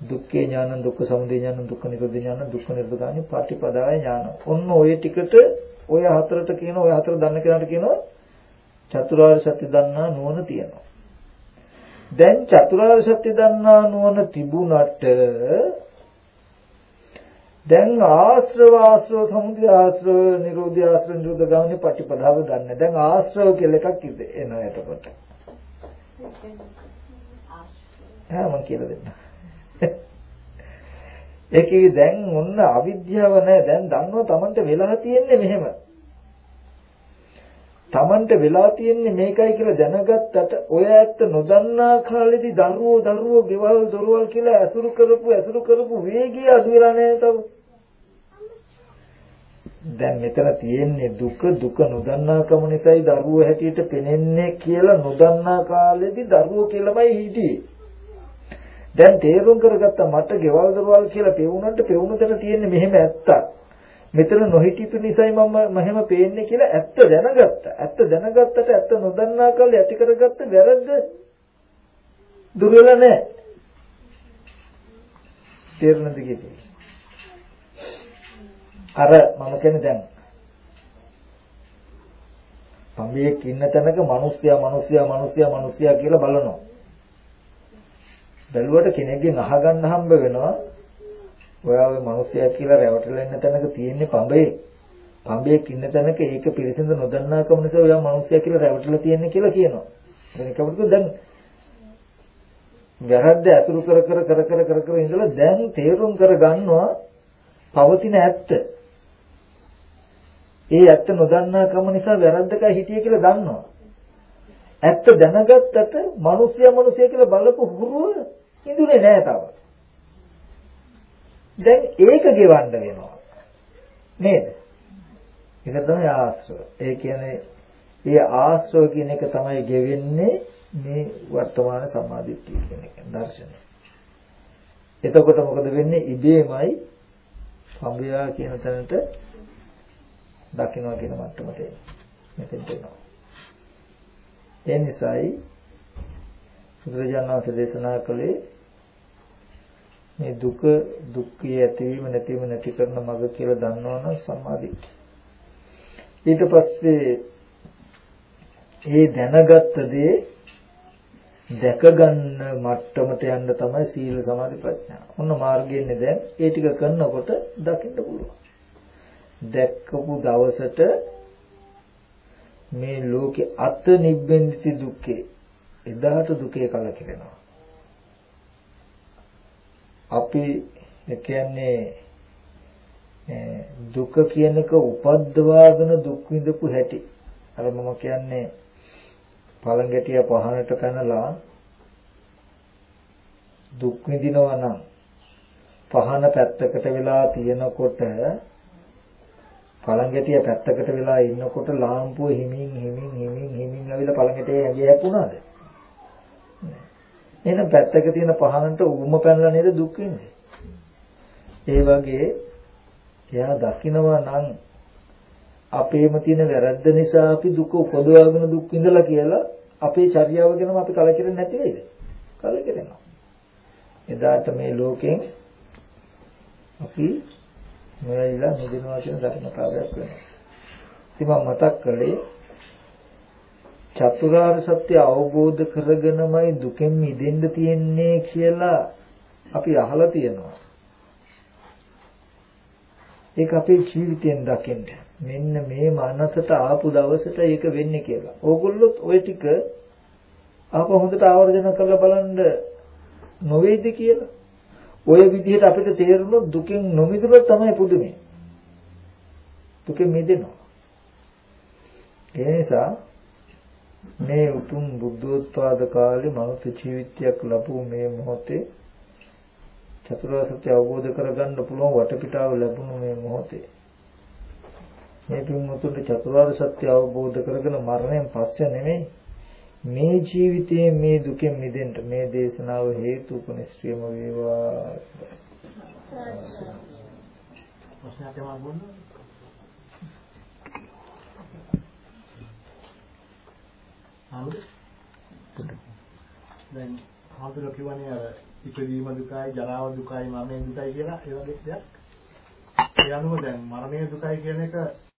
දුක්ඛේ ඥාන දුක්ඛ සමුදය ඥාන දුක්ඛ නිරෝධ ඥාන දුක්ඛ නිරෝධානි පාටිපදාය ඥාන. ඔන්න ওই ටිකට ඔය හතරට කියන ඔය හතර දන්න කෙනාට කියනවා චතුරාර්ය සත්‍ය දන්නා නුවණ තියෙනවා. දැන් චතුරාර්ය සත්‍ය දන්නා නුවණ තිබුණට දැන් ආශ්‍රව ආශ්‍රව සමුදය ආශ්‍රව නිරෝධය ආශ්‍රව නිරෝධ ගාමිනී පටිපදාව ගන්න. දැන් ආශ්‍රව කියලා එකක් ඉද එනවා එතකොට. ආ මම කියලා දෙන්න. ඒකේ දැන් ඔන්න අවිද්‍යාව නැහැ. දැන් දන්නවා Tamanට වෙලා තියෙන්නේ මෙහෙම. Tamanට වෙලා තියෙන්නේ මේකයි කියලා දැනගත්තට ඔය ඇත්ත නොදන්නා කාලෙදි දරුවෝ දරුවෝ ගෙවල් දොරවල් කියලා ඇසුරු කරපු ඇසුරු කරපු වේගය අඩු වෙලා නැහැ තව. දැන් මෙතන තියෙන්නේ දුක දුක නොදන්නාකම නිසායි දරුවෝ හැටියට පෙනෙන්නේ කියලා නොදන්නා කාලෙදි දරුවෝ කියලාමයි හිටියේ. දැන් තේරුම් කරගත්ත මට ගෙවල් දොරවල් කියලා පෙවුනට පෙවුන තැන තියෙන්නේ මෙහෙම ඇත්තක්. මෙතන නොහිටිපු නිසායි මම මෙහෙම පේන්නේ කියලා ඇත්ත දැනගත්තා. ඇත්ත දැනගත්තට ඇත්ත නොදන්නා කල් ඇති කරගත්ත වැරද්ද දුර වෙලා නැහැ. තේරුණාද කියන්නේ? අර මම කියන්නේ දැන් පඹියෙක් ඉන්න තැනක මිනිස්සයා මිනිස්සයා මිනිස්සයා මිනිස්සයා කියලා බලනවා. බැලුවට කෙනෙක්ගෙන් අහගන්න හම්බ වෙනවා ඔයා ඔය මිනිස්සයා කියලා රැවටලා ඉන්න තැනක තියෙන්නේ පඹේ. පඹේක් ඉන්න තැනක ඒක පිළිසිඳ නොදන්නාකම නිසා ඔයා මිනිස්සයා කියලා රැවටලා තියෙන්නේ කියලා කියනවා. දැන් ඒකවලු දැන් වැරද්ද අතුරු කර කර කර කර කර කර ඉඳලා දැන් තේරුම් කර ගන්නවා පවතින ඇත්ත. ඒ ඇත්ත නොදන්නාකම නිසා වැරද්දකයි හිටියේ කියලා දන්නවා. ඇත්ත දැනගත්තට මිනිස්සයා මිනිස්සයා කියලා බලපු හුරුව ඉඳුනේ නෑ තව. දැන් ඒක ගෙවන්න වෙනවා. නේද? ඒක තමයි ආශ්‍රව. ඒ කියන්නේ ඒ ආශ්‍රව කියන එක තමයි ගෙවෙන්නේ මේ වර්තමාන සමාධිත්‍ය කියන එක දර්ශනය. එතකොට මොකද වෙන්නේ? ඉබේමයි සම්බියා කියන තැනට දකින්නවා කියන මට්ටමට මෙතෙන්ට එනවා. ඒ නිසායි බුදුරජාණන් වහන්සේ දේශනා කළේ මේ දුක දුක්ඛය ඇතිවීම නැතිවීම නැති කරන මඟ කියලා දන්නවනම් සම්මාදිට්ඨිය. ඊට පස්සේ ඒ දැනගත්ත දේ දැක ගන්න මට්ටමට යන්න තමයි සීල සමාධි ප්‍රඥා. ඔන්න මාර්ගයන්නේ දැන් ඒ ටික කරනකොට දකින්න පුළුවන්. දැක්කපු දවසට මේ ලෝකේ අත නිබ්බෙන්දිති දුක්ඛේ එදාට දුකේ කලකිරෙනවා. අපි කියන්නේ දුක කියන එක උපද්දවාගෙන දුක් විඳපු හැටි. අර මම කියන්නේ පළඟැටිය පහනට පැනලා දුක් විඳිනවා නම් පහන පැත්තකට වෙලා තියෙනකොට පළඟැටිය පැත්තකට වෙලා ඉන්නකොට ලාම්පුව හිමින් හිමින් හිමින් හිමින් ඇවිල්ලා පළඟැටිය ඇඟේ හැපුණාද? එහෙනම් පැත්තක තියෙන පහනට උම පැනලා නේද දුක් විඳින්නේ? ඒ වගේ එයා දකිනවා නම් අපේම තියෙන වැරද්ද නිසා අපි දුක උපදවාගෙන දුක් විඳලා කියලා අපේ චර්යාව ගැනම අපි කලකිරෙන්නේ නැති වෙයිද? කලකිරෙනවා. එදාට මේ ලෝකෙන් අපි මෙයයිලා මිදෙනවා කියන ධර්මතාවයක් වෙනවා. ඉතින් මම මතක් කළේ චතුරාර්ය සත්‍ය අවබෝධ කරගෙනමයි දුකෙන් මිදෙන්න තියෙන්නේ කියලා අපි අහලා තියෙනවා. ඒක අපේ ජීවිතයෙන් දකින්න. මෙන්න මේ මනසට ආපු දවසට ඒක වෙන්නේ කියලා. ඕගොල්ලොත් ওই ටික ආපහු හොඳට ආවර්ජන කරලා බලන්න නොවේද කියලා. ওই විදිහට අපිට තේරුණොත් දුකෙන් නොමිදුනොත් තමයි පුදුමේ. දුකෙන් මිදෙනවා. ඒ නිසා මේ උතුම් බුද්ධෝත්පාද කාලේ මනුස්ස ජීවිතයක් ලැබුව මේ මොහොතේ චතුරාර්ය සත්‍ය අවබෝධ කරගන්න පුළුවන් වටපිටාව ලැබුණු මේ මොහොතේ. මේ පින්වතුන්ට චතුරාර්ය සත්‍ය අවබෝධ කරගෙන මරණයෙන් පස්සේ නෙමෙයි මේ ජීවිතයේ මේ දුකෙන් මිදෙන්න මේ දේශනාව හේතු උපනිශ්‍රියම වේවා. ප්‍රශ්නයක් එමගුණ හවුද? දැන් හවුද කියවනේ අර ඉපදීම දුකයි ජරාව දුකයි මරණය දුකයි කියලා ඒ වගේ දෙයක්. ඒ අනුව දැන් මරණය දුකයි කියන එක